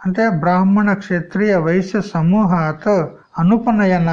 అంటే బ్రాహ్మణ క్షత్రియ వైశ్య సమూహాత్ అనుపనయన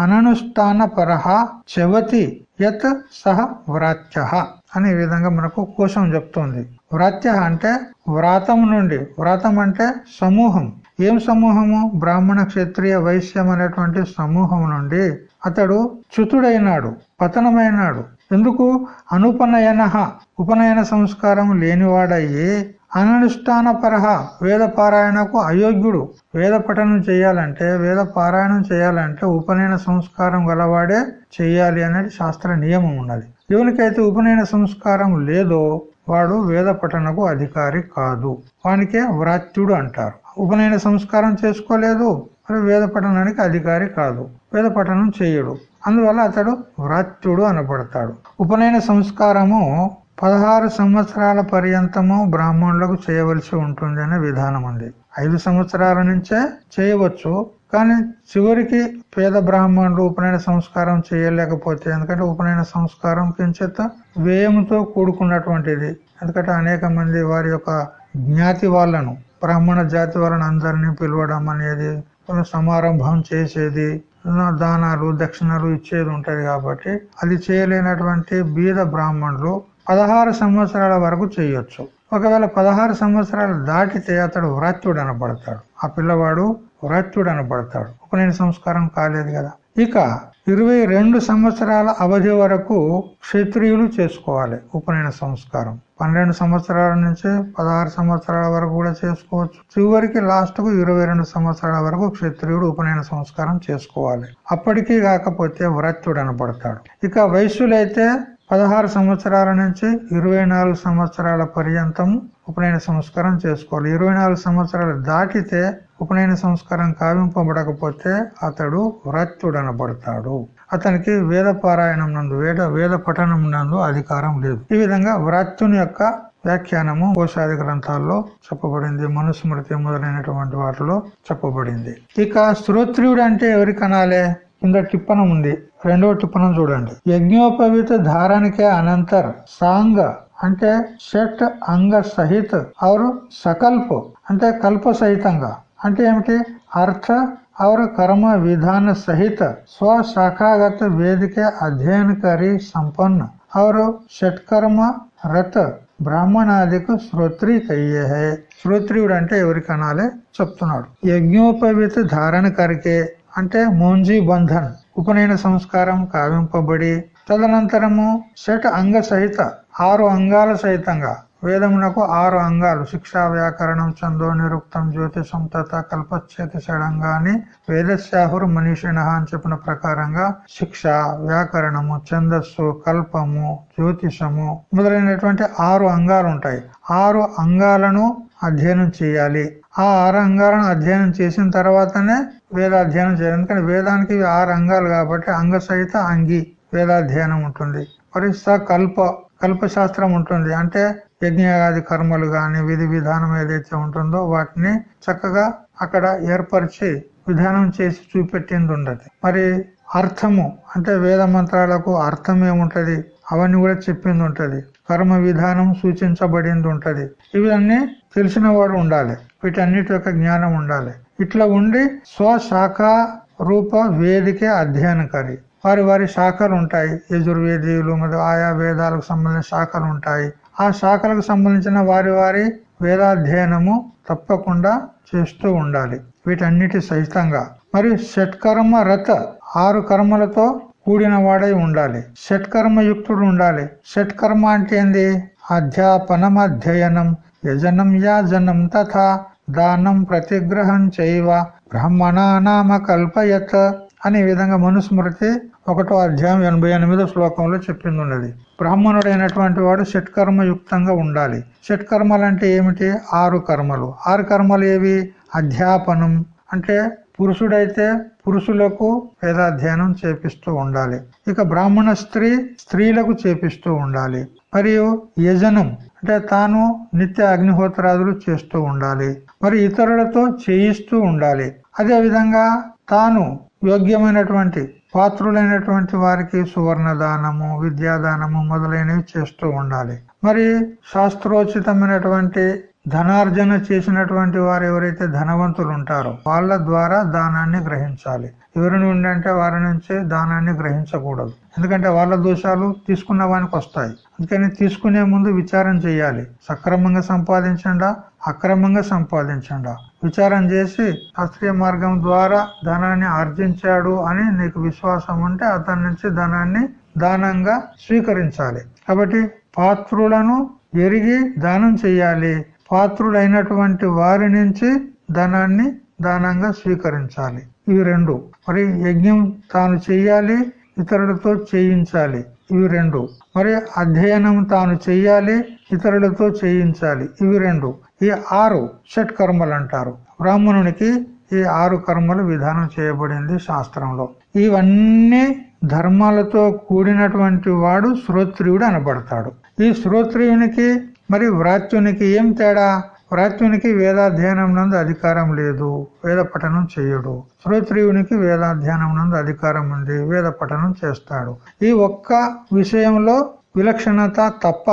అననుష్ఠాన పరహ చవతి యత్ సహ వ్రాత్య. అనే విధంగా మనకు కోశం చెప్తోంది. వ్రాత్య అంటే వ్రాతం నుండి వ్రాతం అంటే సమూహం. ఏం సమూహము? బ్రాహ్మణ క్షత్రియ వైశ్యం అనేటువంటి సమూహం నుండి అతడు చ్యుతుడైనాడు పతనమైనాడు. ఎందుకు? అనుపనయన ఉపనయన సంస్కారం లేనివాడయ్యి అననుష్ఠాన పరహ వేద పారాయణకు అయోగ్యుడు. వేద పఠనం చేయాలంటే వేద పారాయణం చేయాలంటే ఉపనయన సంస్కారం గలవాడే చేయాలి అనేది శాస్త్ర నియమం ఉన్నది. ఎవరికైతే ఉపనయన సంస్కారం లేదో వాడు వేద పఠనకు అధికారి కాదు. వానికే వ్రాత్యుడు అంటారు. ఉపనయన సంస్కారం చేసుకోలేదు మరి వేద పఠనానికి అధికారి కాదు. వేద పఠనం చేయడు. అందువల్ల అతడు వ్రాత్యుడు అనబడతాడు. ఉపనయన సంస్కారము పదహారు సంవత్సరాల పర్యంతము బ్రాహ్మణులకు చేయవలసి ఉంటుంది అనే విధానం ఉంది ఐదు సంవత్సరాల నుంచే చేయవచ్చు. కానీ చివరికి పేద బ్రాహ్మణులు ఉపనయన సంస్కారం చేయలేకపోతే ఎందుకంటే ఉపనయన సంస్కారం కించిత వ్యయంతో కూడుకున్నటువంటిది. ఎందుకంటే అనేక మంది వారి యొక్క జ్ఞాతి వాళ్ళను బ్రాహ్మణ జాతి వాళ్ళని అందరినీ పిలవడం అనేది సమారంభం చేసేది దానాలు దక్షిణలు ఇచ్చేది ఉంటది కాబట్టి అది చేయలేనటువంటి బీద బ్రాహ్మణులు పదహారు సంవత్సరాల వరకు చేయొచ్చు. ఒకవేళ పదహారు సంవత్సరాలు దాటితే అతడు వ్రాత్యుడు అనబడతాడు. ఆ పిల్లవాడు వ్రాత్యుడు అనబడతాడు. ఉపనయన సంస్కారం కాలేదు కదా. ఇక ఇరవై రెండు సంవత్సరాల అవధి వరకు క్షత్రియులు చేసుకోవాలి ఉపనయన సంస్కారం. పన్నెండు సంవత్సరాల నుంచి పదహారు సంవత్సరాల వరకు కూడా చేసుకోవచ్చు. చివరికి లాస్ట్కు ఇరవై రెండు సంవత్సరాల వరకు క్షత్రియుడు ఉపనయన సంస్కారం చేసుకోవాలి. అప్పటికీ కాకపోతే వ్రత్యుడు అనబడతాడు. ఇక వయస్సులైతే పదహారు సంవత్సరాల నుంచి ఇరవై నాలుగు సంవత్సరాల పర్యంతం ఉపనయన సంస్కారం చేసుకోవాలి. ఇరవై నాలుగు సంవత్సరాలు దాటితే ఉపనయన సంస్కారం కావింపబడకపోతే అతడు వ్రత్యుడనబడతాడు అతనికి వేద పారాయణం నందు వేద వేద పఠనం నందు అధికారం లేదు. ఈ విధంగా వ్రత్యుని యొక్క వ్యాఖ్యానము కోశాది గ్రంథాల్లో చెప్పబడింది. మనుస్మృతి మొదలైనటువంటి వాటిలో చెప్పబడింది. ఇక శ్రోత్రియుడు అంటే ఎవరికి అనాలే కింద టిప్పణం ఉంది రెండవ టిప్పణం చూడండి యజ్ఞోపవిత ధారానికే అనంతర్ సాంగ అంటే షట్ అంగ సహిత ఆరు సకల్ప అంటే కల్ప సహితంగా అంటే ఏమిటి అర్థ और कर्म विधान सहित स्व शाखागत वेद के अध्ययन करी संपन्न और షట్కర్మ రత బ్రాహ్మణాదికు శ్రోత్రి కయ్యే హే శ్రోత్రియుడు అంటే ఎవరికి అనాలే చెప్తున్నాడు యజ్ఞోపవిత ధారణ కరికే అంటే మోంజీ బంధన్ ఉపనయన సంస్కారం కావింపబడి తదనంతరము షట్ అంగ సహిత ఆరు అంగాల సహితంగా వేదమునకు ఆరు అంగాలు శిక్షా వ్యాకరణం చందో నిరుక్తం జ్యోతిషం తథ కల్పచ్చేతి షడంగాని వేదశాహురు మనీషిణ అని చెప్పిన ప్రకారంగా శిక్ష వ్యాకరణము ఛందస్సు కల్పము జ్యోతిషము మొదలైనటువంటి ఆరు అంగాలు ఉంటాయి. ఆరు అంగాలను అధ్యయనం చేయాలి. ఆ ఆరు అంగాలను అధ్యయనం చేసిన తర్వాతనే వేదాధ్యయనం చేయాలి. ఎందుకంటే వేదానికి ఆరు అంగాలు కాబట్టి అంగ సహిత అంగి వేదాధ్యయనం ఉంటుంది. మరి కల్ప కల్పశాస్త్రం ఉంటుంది. అంటే యజ్ఞాది కర్మలు గాని విధి విధానం ఏదైతే ఉంటుందో వాటిని చక్కగా అక్కడ ఏర్పరిచి విధానం చేసి చూపెట్టింది ఉండదు మరి అర్థము అంటే వేద మంత్రాలకు అర్థం ఏముంటది? అవన్నీ కూడా చెప్పింది ఉంటది కర్మ విధానం సూచించబడింది ఉంటది ఇవన్నీ తెలిసిన వాడు ఉండాలి. వీటన్నిటి యొక్క జ్ఞానం ఉండాలి. ఇట్లా ఉండి స్వశాఖ రూప వేదికే అధ్యయనకరి వారి వారి శాఖలు ఉంటాయి. యజుర్వేదీయులు మరియు ఆయా వేదాలకు సంబంధించిన శాఖలు ఉంటాయి. ఆ శాఖలకు సంబంధించిన వారి వారి వేదాధ్యయనము తప్పకుండా చేస్తూ ఉండాలి. వీటన్నిటి సహితంగా. మరి షట్కర్మ రథ ఆరు కర్మలతో కూడిన వాడై ఉండాలి. షట్కర్మ యుక్తుడు ఉండాలి. షట్కర్మ అంటే ఏంది? అధ్యాపనం అధ్యయనం యజనం యాజనం తథా దానం ప్రతిగ్రహం చేయవ. బ్రహ్మణానామ కల్పయత్ అనే విధంగా మనుస్మృతి ఒకటో అధ్యాయం ఎనభై ఎనిమిదో శ్లోకంలో చెప్పింది ఉన్నది బ్రాహ్మణుడైనటువంటి వాడు షట్కర్మ యుక్తంగా ఉండాలి. షట్కర్మలు అంటే ఏమిటి? ఆరు కర్మలు. ఆరు కర్మలు ఏవి? అధ్యాపనం. అంటే పురుషుడైతే పురుషులకు వేదాధ్యయనం చేపిస్తూ ఉండాలి. ఇక బ్రాహ్మణ స్త్రీ స్త్రీలకు చేపిస్తూ ఉండాలి. మరియు యజనం. అంటే తాను నిత్య అగ్నిహోత్రాదులు చేస్తూ ఉండాలి. మరి ఇతరులతో చేయిస్తూ ఉండాలి. అదే విధంగా తాను యోగ్యమైనటువంటి పాత్రులైనటువంటి వారికి సువర్ణ దానము విద్యాదానము మొదలైనవి చేస్తూ ఉండాలి. మరి శాస్త్రోచితమైనటువంటి ధనార్జన చేసినటువంటి వారు ఎవరైతే ధనవంతులు ఉంటారో వాళ్ళ ద్వారా దానాన్ని గ్రహించాలి. ఎవరి నుండి అంటే వారి నుంచి దానాన్ని గ్రహించకూడదు. ఎందుకంటే వాళ్ళ దోషాలు తీసుకున్న వానికి వస్తాయి. అందుకని తీసుకునే ముందు విచారం చేయాలి. సక్రమంగా సంపాదించండా? అక్రమంగా సంపాదించండా? విచారం చేసి శాస్త్రీయ మార్గం ద్వారా ధనాన్ని ఆర్జించాడు అని నీకు విశ్వాసం ఉంటే అతని నుంచి ధనాన్ని దానంగా స్వీకరించాలి. కాబట్టి పాత్రులను ఎరిగి దానం చేయాలి. పాత్రులైనటువంటి వారి నుంచి ధనాన్ని దానంగా స్వీకరించాలి. ఇవి రెండు. మరి యజ్ఞం తాను చెయ్యాలి ఇతరులతో చేయించాలి. ఇవి రెండు. మరి అధ్యయనం తాను చెయ్యాలి ఇతరులతో చేయించాలి. ఇవి రెండు. ఈ ఆరు షట్ కర్మలు అంటారు. బ్రాహ్మణునికి ఈ ఆరు కర్మలు విధానం చేయబడింది శాస్త్రంలో. ఇవన్నీ ధర్మాలతో కూడినటువంటి వాడు శ్రోత్రియుడు అనబడతాడు. ఈ శ్రోత్రియునికి మరి వ్రాత్యునికి ఏం తేడా? వ్రాత్యునికి వేదాధ్యయనం నందు అధికారం లేదు వేద పఠనం చేయడు. శ్రోత్రియునికి వేదాధ్యయనం నందు అధికారం ఉంది వేద పఠనం చేస్తాడు. ఈ ఒక్క విషయంలో విలక్షణత తప్ప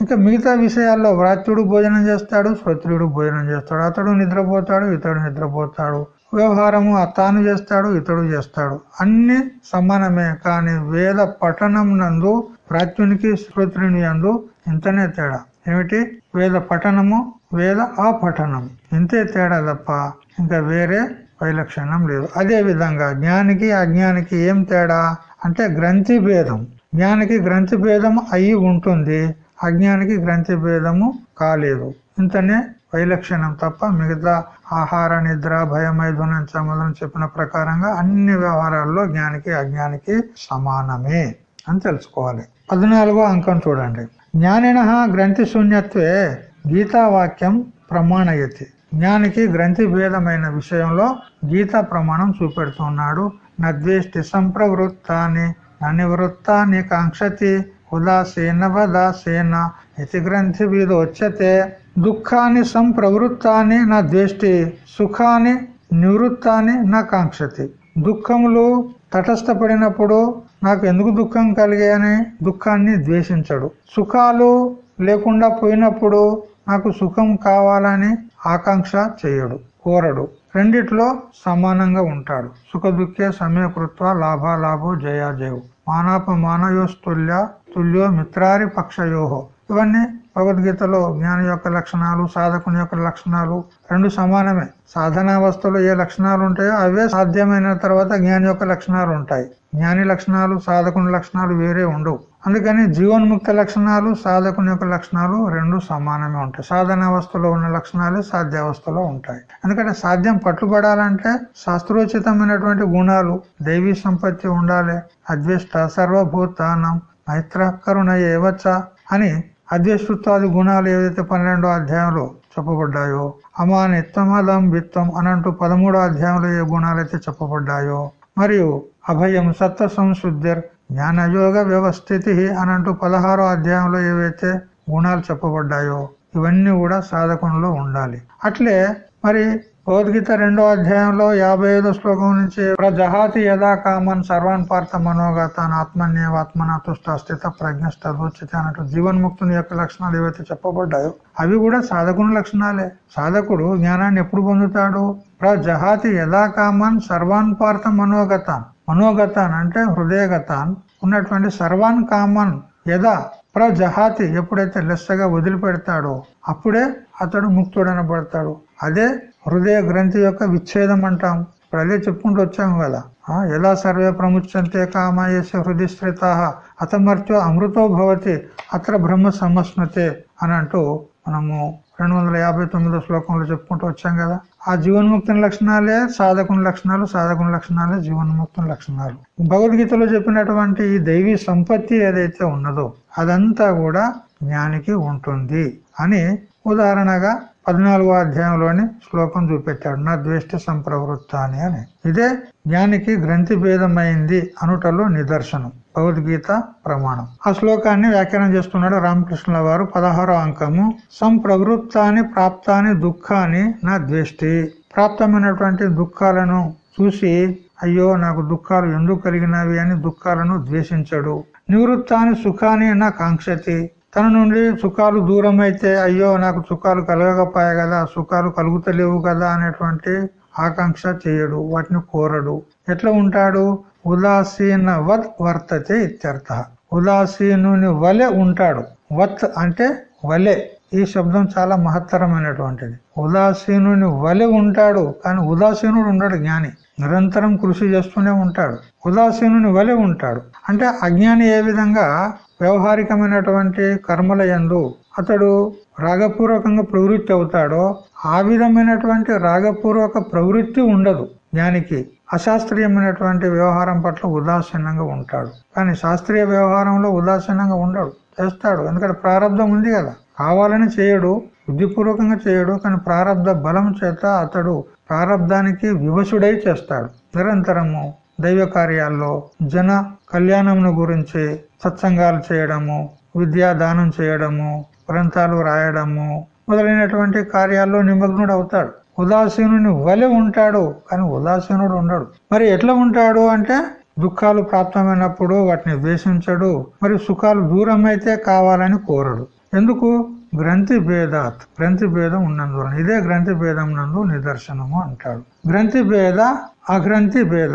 ఇంకా మిగతా విషయాల్లో వ్రాత్యుడు భోజనం చేస్తాడు శ్రోత్రియుడు భోజనం చేస్తాడు. అతడు నిద్రపోతాడు ఇతడు నిద్రపోతాడు. వ్యవహారము తాను చేస్తాడు ఇతడు చేస్తాడు. అన్ని సమానమే కానీ వేద పఠనం నందు ప్రాచ్యునికి శ్రోత్రుని యందు ఇంతనే తేడా. ఏమిటి? వేద పఠనము వేద అపఠనం ఇంతే తేడా తప్ప ఇంకా వేరే వైలక్షణం లేదు. అదే విధంగా జ్ఞానికి అజ్ఞానికి ఏం తేడా? అంటే గ్రంథి భేదం. జ్ఞానికి గ్రంథి భేదం అయి ఉంటుంది. అజ్ఞానికి గ్రంథి భేదము కాలేదు. ఇంతనే వైలక్షణం తప్ప మిగతా ఆహార నిద్ర భయమైధునం చమదం చెప్పిన ప్రకారంగా అన్ని వ్యవహారాల్లో జ్ఞానికి అజ్ఞానికి సమానమే అని తెలుసుకోవాలి. పద్నాలుగో అంకం చూడండి. జ్ఞానిన గ్రంథి శూన్యత్వే గీతావాక్యం ప్రమాణయతి. జ్ఞానికి గ్రంథి భేదమైన విషయంలో గీతా ప్రమాణం చూపెడుతున్నాడు. నద్వేష్టి సంప్రవృత్తాన్ని అనివృత్తాన్ని కాంక్షతి ఉదాసీన వదాసీన ఇతి గ్రంథి వీదోచ్యతే దుఃఖాన్ని సంప్రవృత్తాన్ని నా ద్వేష్టి సుఖాన్ని నివృత్తాన్ని నా కాంక్షతి. దుఃఖములు తటస్థపడినప్పుడు నాకు ఎందుకు దుఃఖం కలిగాయని దుఃఖాన్ని ద్వేషించడు. సుఖాలు లేకుండా పోయినప్పుడు నాకు సుఖం కావాలని ఆకాంక్ష చేయడు కోరడు. రెండిట్లో సమానంగా ఉంటాడు. సుఖ దుఃఖే సమయకృత్వ లాభాలాభో జయాజయవు మానాపమానయోస్తుల్య తుల్యో మిత్రారి పక్షయోహో. ఇవన్నీ భగవద్గీతలో జ్ఞాని యొక్క లక్షణాలు సాధకుని యొక్క లక్షణాలు రెండు సమానమే. సాధనావస్థలో ఏ లక్షణాలు ఉంటాయో అవే సాధ్యమైన తర్వాత జ్ఞాని యొక్క లక్షణాలు ఉంటాయి. జ్ఞాని లక్షణాలు సాధకుని లక్షణాలు వేరే ఉండవు. అందుకని జీవన్ముక్త లక్షణాలు సాధకుని యొక్క లక్షణాలు రెండు సమానమే ఉంటాయి. సాధనావస్థలో ఉన్న లక్షణాలే సాధ్యావస్థలో ఉంటాయి. ఎందుకంటే సాధ్యం పట్టుబడాలంటే శాస్త్రోచితమైనటువంటి గుణాలు దైవీ సంపత్తి ఉండాలి. అద్వేష్ట సర్వభూతానం మైత్ర కరుణ ఏవచ్చ అని అధ్యక్షుత్వాది గుణాలు ఏవైతే పన్నెండో అధ్యాయంలో చెప్పబడ్డాయో అమానిత్వం విత్తం అనంటూ పదమూడో అధ్యాయంలో ఏ గుణాలైతే చెప్పబడ్డాయో మరియు అభయం సత్త సంశుద్ధిర్ జ్ఞానయోగ వ్యవస్థితి అనంటూ పదహారో అధ్యాయంలో ఏవైతే గుణాలు చెప్పబడ్డాయో ఇవన్నీ కూడా సాధకంలో ఉండాలి. అట్లే మరి భగవద్గీత రెండో అధ్యాయంలో యాభై ఐదో శ్లోకం నుంచి ప్రజహాతి యథా కామన్ సర్వాన్ పార్థ మనోగతాన్ ఆత్మన్యవాత్మన తుష్ట స్థిత ప్రజ్ఞష్టోచిత అన్నట్టు జీవన్ముక్తుని యొక్క లక్షణాలు ఏవైతే చెప్పబడ్డాయో అవి కూడా సాధకుని లక్షణాలే. సాధకుడు జ్ఞానాన్ని ఎప్పుడు పొందుతాడు? ప్రజహాతి యథా కామన్ సర్వాన్ పార్థ మనోగతాన్ మనోగతాన్ అంటే హృదయగతాన్ ఉన్నటువంటి సర్వాన్ కామన్ యథా ప్రజహాతి ఎప్పుడైతే లెస్సగా వదిలిపెడతాడో అప్పుడే అతడు ముక్తుడనబడతాడు. అదే హృదయ గ్రంథి యొక్క విచ్ఛేదం అంటాం. ఇప్పుడు అదే చెప్పుకుంటూ వచ్చాము కదా. ఎలా సర్వే ప్రముచ్యంతే కామాయస్య హృదయశ్రిత అతమర్త్యో అమృతో భవతి అత్ర బ్రహ్మ సమస్మతే అని అంటూ మనము రెండు వందల యాభై తొమ్మిదో శ్లోకంలో చెప్పుకుంటూ వచ్చాం కదా. ఆ జీవన్ముక్తుని లక్షణాలే సాధకుని లక్షణాలు సాధకుని లక్షణాలే జీవన్ముక్తుని లక్షణాలు. భగవద్గీతలో చెప్పినటువంటి ఈ దైవీ సంపత్తి ఏదైతే ఉన్నదో అదంతా కూడా జ్ఞానికి ఉంటుంది అని ఉదాహరణగా పద్నాలుగో అధ్యాయంలోని శ్లోకం చూపెట్టాడు. నా ద్వేష్ట సంప్రవృత్తాని అని. ఇదే జ్ఞానికి గ్రంథి భేదమైంది అనుటలో నిదర్శనం భగవద్గీత ప్రమాణం. ఆ శ్లోకాన్ని వ్యాఖ్యానం చేస్తున్నాడు రామకృష్ణుల వారు. పదహారో అంకము. సంప్రవృత్తాన్ని ప్రాప్తాన్ని దుఃఖాన్ని నా ద్వేష్టి. ప్రాప్తమైనటువంటి దుఃఖాలను చూసి అయ్యో నాకు దుఃఖాలు ఎందుకు కలిగినవి అని దుఃఖాలను ద్వేషించడు. నివృత్తాన్ని సుఖాన్ని నా కాంక్షతి. తన నుండి సుఖాలు దూరం అయితే అయ్యో నాకు సుఖాలు కలగకపోయా కదా సుఖాలు కలుగుతలేవు కదా అనేటువంటి ఆకాంక్ష చేయడు వాటిని కోరడు. ఎట్లా ఉంటాడు? ఉదాసీన వత్ వర్తతే ఇత్యర్థ. ఉదాసీనుని వలె ఉంటాడు. వత్ అంటే వలె. ఈ శబ్దం చాలా మహత్తరమైనటువంటిది. ఉదాసీనుని వలె ఉంటాడు కానీ ఉదాసీనుడు ఉండడు జ్ఞాని. నిరంతరం కృషి చేస్తూనే ఉంటాడు. ఉదాసీనుని వలె ఉంటాడు. అంటే అజ్ఞాని ఏ విధంగా వ్యవహారికమైనటువంటి కర్మల ఎందు అతడు రాగపూర్వకంగా ప్రవృత్తి అవుతాడో ఆ విధమైనటువంటి రాగపూర్వక ప్రవృత్తి ఉండదు జ్ఞానికి. అశాస్త్రీయమైనటువంటి వ్యవహారం పట్ల ఉదాసీనంగా ఉంటాడు. కానీ శాస్త్రీయ వ్యవహారంలో ఉదాసీనంగా ఉండడు చేస్తాడు. ఎందుకంటే ప్రారంభం ఉంది కదా. కావాలని చేయడు బుద్ధిపూర్వకంగా చేయడు కానీ ప్రారంధ బలం చేత అతడు ప్రారంధానికి వివసుడై చేస్తాడు. నిరంతరము దైవ కార్యాల్లో జన కళ్యాణమును గురించి సత్సంగాలు చేయడము విద్యా దానం చేయడము గ్రంథాలు రాయడము మొదలైనటువంటి కార్యాల్లో నిమగ్నుడు అవుతాడు. ఉదాసీనుని వలె ఉంటాడు కానీ ఉదాసీనుడు ఉండడు. మరి ఎట్లా ఉంటాడు అంటే దుఃఖాలు ప్రాప్తమైనప్పుడు వాటిని ద్వేషించడు మరి సుఖాలు దూరం అయితే కావాలని కోరడు. ఎందుకు? గ్రంథి భేదాత్. గ్రంథి భేదం ఉన్నందువలన. ఇదే గ్రంథి భేదం నందు నిదర్శనము అంటాడు. గ్రంథి భేద అగ్రంథి భేద.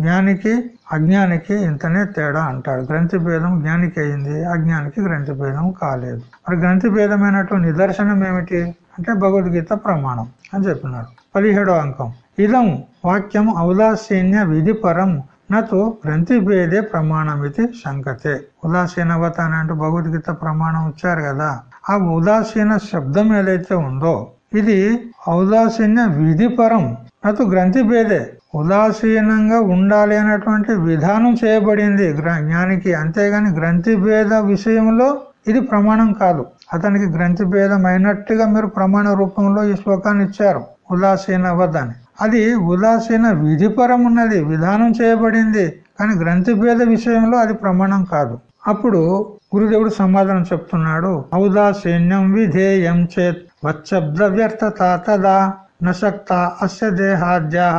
జ్ఞానికి అజ్ఞానికి ఇంతనే తేడా అంటాడు. గ్రంథి భేదం జ్ఞానికి అయింది అజ్ఞానికి గ్రంథి భేదం కాలేదు. మరి గ్రంథి భేదమైనట్టు నిదర్శనం ఏమిటి? అంటే భగవద్గీత ప్రమాణం అని చెప్పినాడు. పదిహేడో అంకం. ఇదం వాక్యం ఔదాసీన్య విధి పరం నతో గ్రంథిభేదే ప్రమాణం ఇది శంకతే. ఉదాసీనవత అని అంటూ భగవద్గీత ప్రమాణం వచ్చారు కదా. ఆ ఉదాసీన శబ్దం ఏదైతే ఉందో ఇది ఔదాసీన్య విధిపరం. నటు ఉదాసీనంగా ఉండాలి అనేటువంటి విధానం చేయబడింది జ్ఞానికి. అంతేగాని గ్రంథిభేద విషయంలో ఇది ప్రమాణం కాదు. అతనికి గ్రంథిభేదం అయినట్టుగా మీరు ప్రమాణ రూపంలో ఈ శ్లోకాన్ని ఇచ్చారు. ఉదాసీనవద్దని అది ఉదాసీన విధిపరం ఉన్నది విధానం చేయబడింది కానీ గ్రంథిభేద విషయంలో అది ప్రమాణం కాదు. అప్పుడు గురుదేవుడు సమాధానం చెప్తున్నాడు ఔదాసీన్యం విధేయం చేత్ వచ్చబ్ద వ్యర్థత తదా నశక్త అస్య దేహాద్యాహ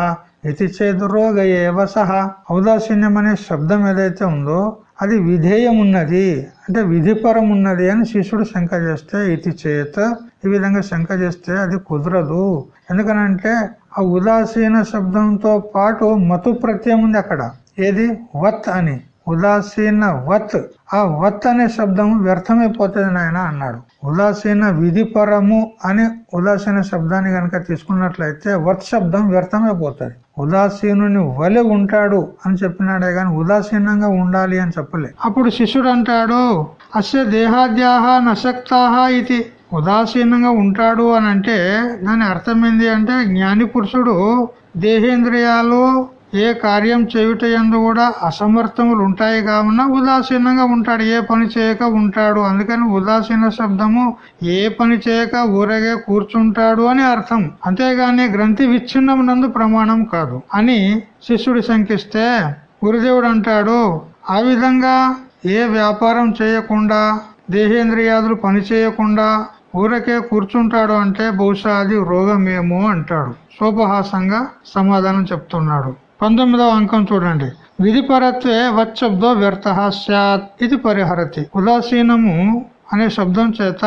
ఇది చేదు రోగ ఏవ సహ. ఔదాసీన్యం అనే శబ్దం ఏదైతే ఉందో అది విధేయం ఉన్నది అంటే విధిపరం ఉన్నది అని శిష్యుడు శంక చేస్తే ఇది చేత ఈ విధంగా శంక చేస్తే అది కుదరదు. ఎందుకనంటే ఆ ఉదాసీన శబ్దంతో పాటు మతు ప్రత్యయం ఉంది అక్కడ. ఏది? వత్ అని. ఉదాసీన వత్. ఆ వత్ అనే శబ్దం వ్యర్థమైపోతుంది నాయన అన్నాడు. ఉదాసీన విధిపరము అని ఉదాసీన శబ్దాన్ని గనక తీసుకున్నట్లయితే వత్ శబ్దం వ్యర్థమైపోతుంది. ఉదాసీనుని వలె ఉంటాడు అని చెప్పినాడే గాని ఉదాసీనంగా ఉండాలి అని చెప్పలే. అప్పుడు శిష్యుడు అంటాడు అస్య దేహాద్యాహ నశక్తాహ ఇది. ఉదాసీనంగా ఉంటాడు అని అంటే దాని అర్థం అంటే జ్ఞాని పురుషుడు దేహేంద్రియాలు ఏ కార్యం చేయుట ఎందు కూడా అసమర్థములు ఉంటాయి కావున ఉదాసీనంగా ఉంటాడు ఏ పని చేయక ఉంటాడు. అందుకని ఉదాసీన శబ్దము ఏ పని చేయక ఊరగే కూర్చుంటాడు అని అర్థం. అంతేగాని గ్రంథి విచ్ఛిన్నం నందు ప్రమాణం కాదు. అని శిష్యుడు శంకిస్తే గురుదేవుడు అంటాడు ఆ విధంగా ఏ వ్యాపారం చేయకుండా దేహేంద్రియాదులు పని చేయకుండా ఊరకే కూర్చుంటాడు అంటే బహుశా అది రోగమేమో అంటాడు. సోపహాసంగా సమాధానం చెప్తున్నాడు. పంతొమ్మిదవ అంకం చూడండి. విధిపరత్వే వచ్చబ్దో వ్యర్థ సత్ ఇది పరిహరతి. ఉదాసీనము అనే శబ్దం చేత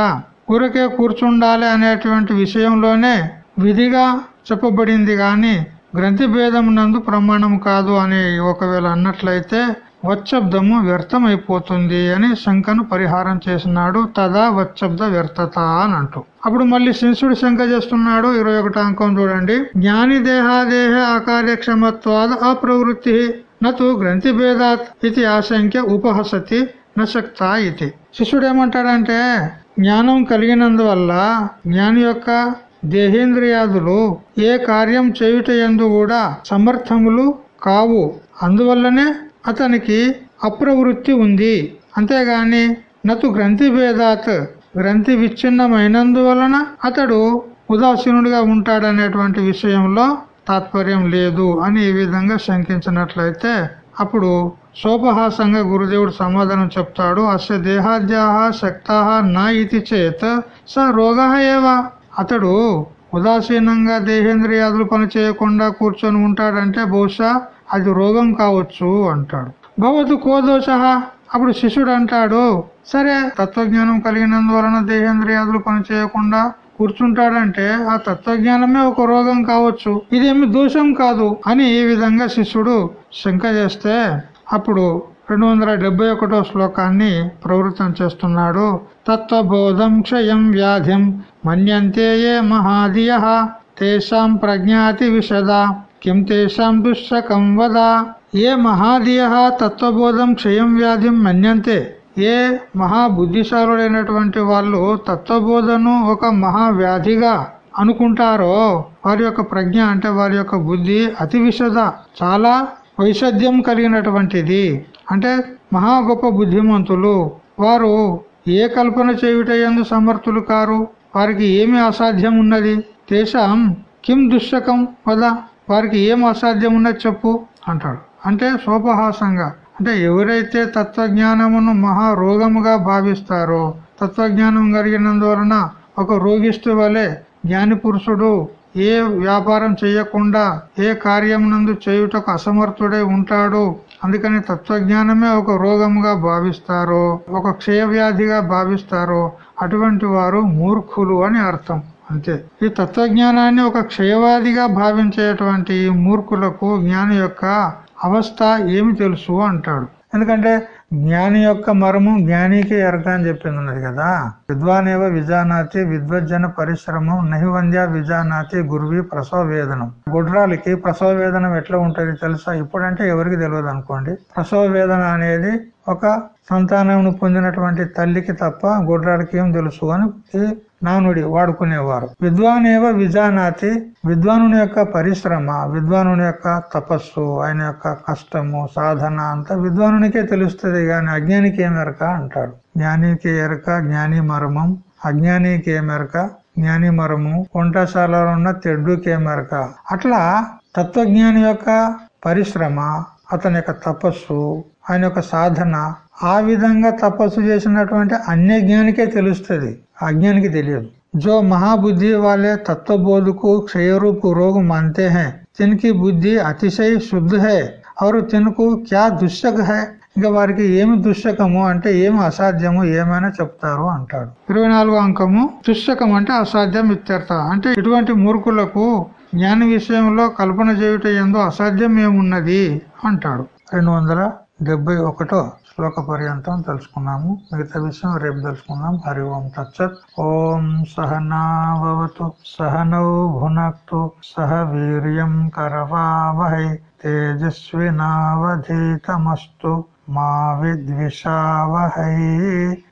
ఊరకే కూర్చుండాలి అనేటువంటి విషయంలోనే విధిగా చెప్పబడింది గాని గ్రంథి భేదం నందు ప్రమాణం కాదు అని ఒకవేళ అన్నట్లయితే వచ్చబ్దము వ్యర్థమైపోతుంది అని శంకను పరిహారం చేసినాడు. తదా వచ్చబ్ద వ్యర్థత అని అంటూ అప్పుడు మళ్ళీ శింసుడు శంక చేస్తున్నాడు. ఇరవై ఒకటి అంకం చూడండి. జ్ఞాని దేహాదేహ అకార్యక్షమత్వాద అప్రవృత్తి నతు గ్రంథి భేదాత్ ఇది ఆశంక్య ఉపహసతి నశక్త ఇది. శిష్యుడు ఏమంటాడంటే జ్ఞానం కలిగినందువల్ల జ్ఞాని యొక్క దేహేంద్రియాదులు ఏ కార్యం చేయుట ఎందు కూడా సమర్థములు కావు. అందువల్లనే అతనికి అప్రవృత్తి ఉంది. అంతేగాని నతు గ్రంథి భేదాత్ గ్రంథి విచ్ఛిన్నమైనందువలన అతడు ఉదాసీనుడిగా ఉంటాడనేటువంటి విషయంలో తాత్పర్యం లేదు అని ఈ విధంగా శంకించినట్లయితే అప్పుడు సోపహాసంగా గురుదేవుడు సమాధానం చెప్తాడు. అస్య దేహాద్యాహ శక్తాహ నా ఇది చేత స రోగ ఏవా. అతడు ఉదాసీనంగా దేహేంద్రియాదులు పని చేయకుండా కూర్చొని ఉంటాడంటే బహుశా అది రోగం కావచ్చు అంటాడు. భవతు కోదోష అప్పుడు శిష్యుడు అంటాడు సరే తత్వజ్ఞానం కలిగినందువలన దేహేంద్రియాదులు పనిచేయకుండా కూర్చుంటాడంటే ఆ తత్వజ్ఞానమే ఒక రోగం కావచ్చు. ఇదేమి దోషం కాదు అని ఈ విధంగా శిష్యుడు శంక చేస్తే అప్పుడు రెండు వందల డెబ్బై ఒకటో శ్లోకాన్ని ప్రవృత్తం చేస్తున్నాడు. తత్వబోధం క్షయం వ్యాధిం మన్యంతే మహాదియ? తేషాం ప్రజ్ఞాతి విషద. కిం తేషాం దుశ్శకం వద ఏ మహాదియ తత్వబోధం క్షయం వ్యాధిం మన్యంతే ఏ మహాబుద్ధిశాలుడైనటువంటి వాళ్ళు తత్వబోధను ఒక మహావ్యాధిగా అనుకుంటారో వారి యొక్క ప్రజ్ఞ అంటే వారి యొక్క బుద్ధి అతి విషద చాలా వైషధ్యం కలిగినటువంటిది. అంటే మహా గొప్ప బుద్ధిమంతులు. వారు ఏ కల్పన చేయుట ఎందు సమర్థులు కారు? వారికి ఏమి అసాధ్యం ఉన్నది? తేషాం కిం దుశ్శకం వదా? వారికి ఏం అసాధ్యం ఉన్నది చెప్పు అంటాడు. అంటే సోపహాసంగా అంటే ఎవరైతే తత్వజ్ఞానమును మహారోగముగా భావిస్తారో తత్వజ్ఞానం కలిగినందువలన ఒక రోగిస్తు వలె జ్ఞాని పురుషుడు ఏ వ్యాపారం చేయకుండా ఏ కార్యమునందు చేయుటకు అసమర్థుడై ఉంటాడు అందుకని తత్వజ్ఞానమే ఒక రోగముగా భావిస్తారో ఒక క్షయవ్యాధిగా భావిస్తారో అటువంటి వారు మూర్ఖులు అని అర్థం. అంతే. ఈ తత్వజ్ఞానాన్ని ఒక క్షయవాదిగా భావించేటువంటి మూర్ఖులకు జ్ఞాని యొక్క అవస్థ ఏమి తెలుసు అంటాడు. ఎందుకంటే జ్ఞాని యొక్క మరము జ్ఞానికి ఎరక అని చెప్పింది ఉన్నది కదా. విద్వానేవ విజానాతి విద్వజ్జన పరిశ్రమం నహివంద్య విజానాతి గురువి ప్రసవ వేదనం గుడ్రాలకి ప్రసవ వేదనం ఎట్లా ఉంటుంది తెలుసా? ఇప్పుడంటే ఎవరికి తెలియదు అనుకోండి. ప్రసవ వేదన అనేది ఒక సంతానం పొందినటువంటి తల్లికి తప్ప గుడ్రాలకి ఏం తెలుసు అని నానుడి వాడుకునేవారు. విద్వానేవ విజానాతి విద్వానుని యొక్క పరిశ్రమ విద్వానుని యొక్క తపస్సు ఆయన యొక్క కష్టము సాధన అంతా విద్వానునికే తెలుస్తుంది గాని అజ్ఞానికి ఏమెరక అంటాడు. జ్ఞానికి ఎరక జ్ఞాని మర్మం అజ్ఞానికి ఏమెరక జ్ఞాని మరము వంటశాలలో ఉన్న తెడ్డుకి ఏమెరక అట్లా తత్వజ్ఞాని యొక్క పరిశ్రమ అతని యొక్క తపస్సు ఆయన యొక్క సాధన ఆ విధంగా తపస్సు చేసినటువంటి అన్య జ్ఞానికే తెలుస్తుంది. అజ్ఞానికి తెలియదు. జో మహాబుద్ధి వాళ్ళే తత్వబోధకు క్షయరూపు రోగం మంతే హే. తినికి బుద్ధి అతిశయ శుద్ధ హే. అవరు తినుకు క్యా దుశ్శక హే. ఇంకా వారికి ఏమి దుశ్శకము అంటే ఏమి అసాధ్యము ఏమైనా చెప్తారు అంటాడు. ఇరవై అంకము దుశ్శకం అంటే అసాధ్యం ఇత్యర్థ. అంటే ఇటువంటి మూర్ఖులకు జ్ఞాన విషయంలో కల్పన చేయుట ఎందు అసాధ్యం ఏమున్నది అంటాడు. రెండు వందల డెబ్బై ఒకటో శ్లోక పర్యంతం తెలుసుకున్నాము. మిగతా విషయం రేపు తెలుసుకుందాం. హరి ఓం తచ్చత్ ఓం సహనావతు సహనౌ భునక్తు సహ వీర్యం కరవావహై తేజస్వినావధీతమస్తు మా విద్విషావహై.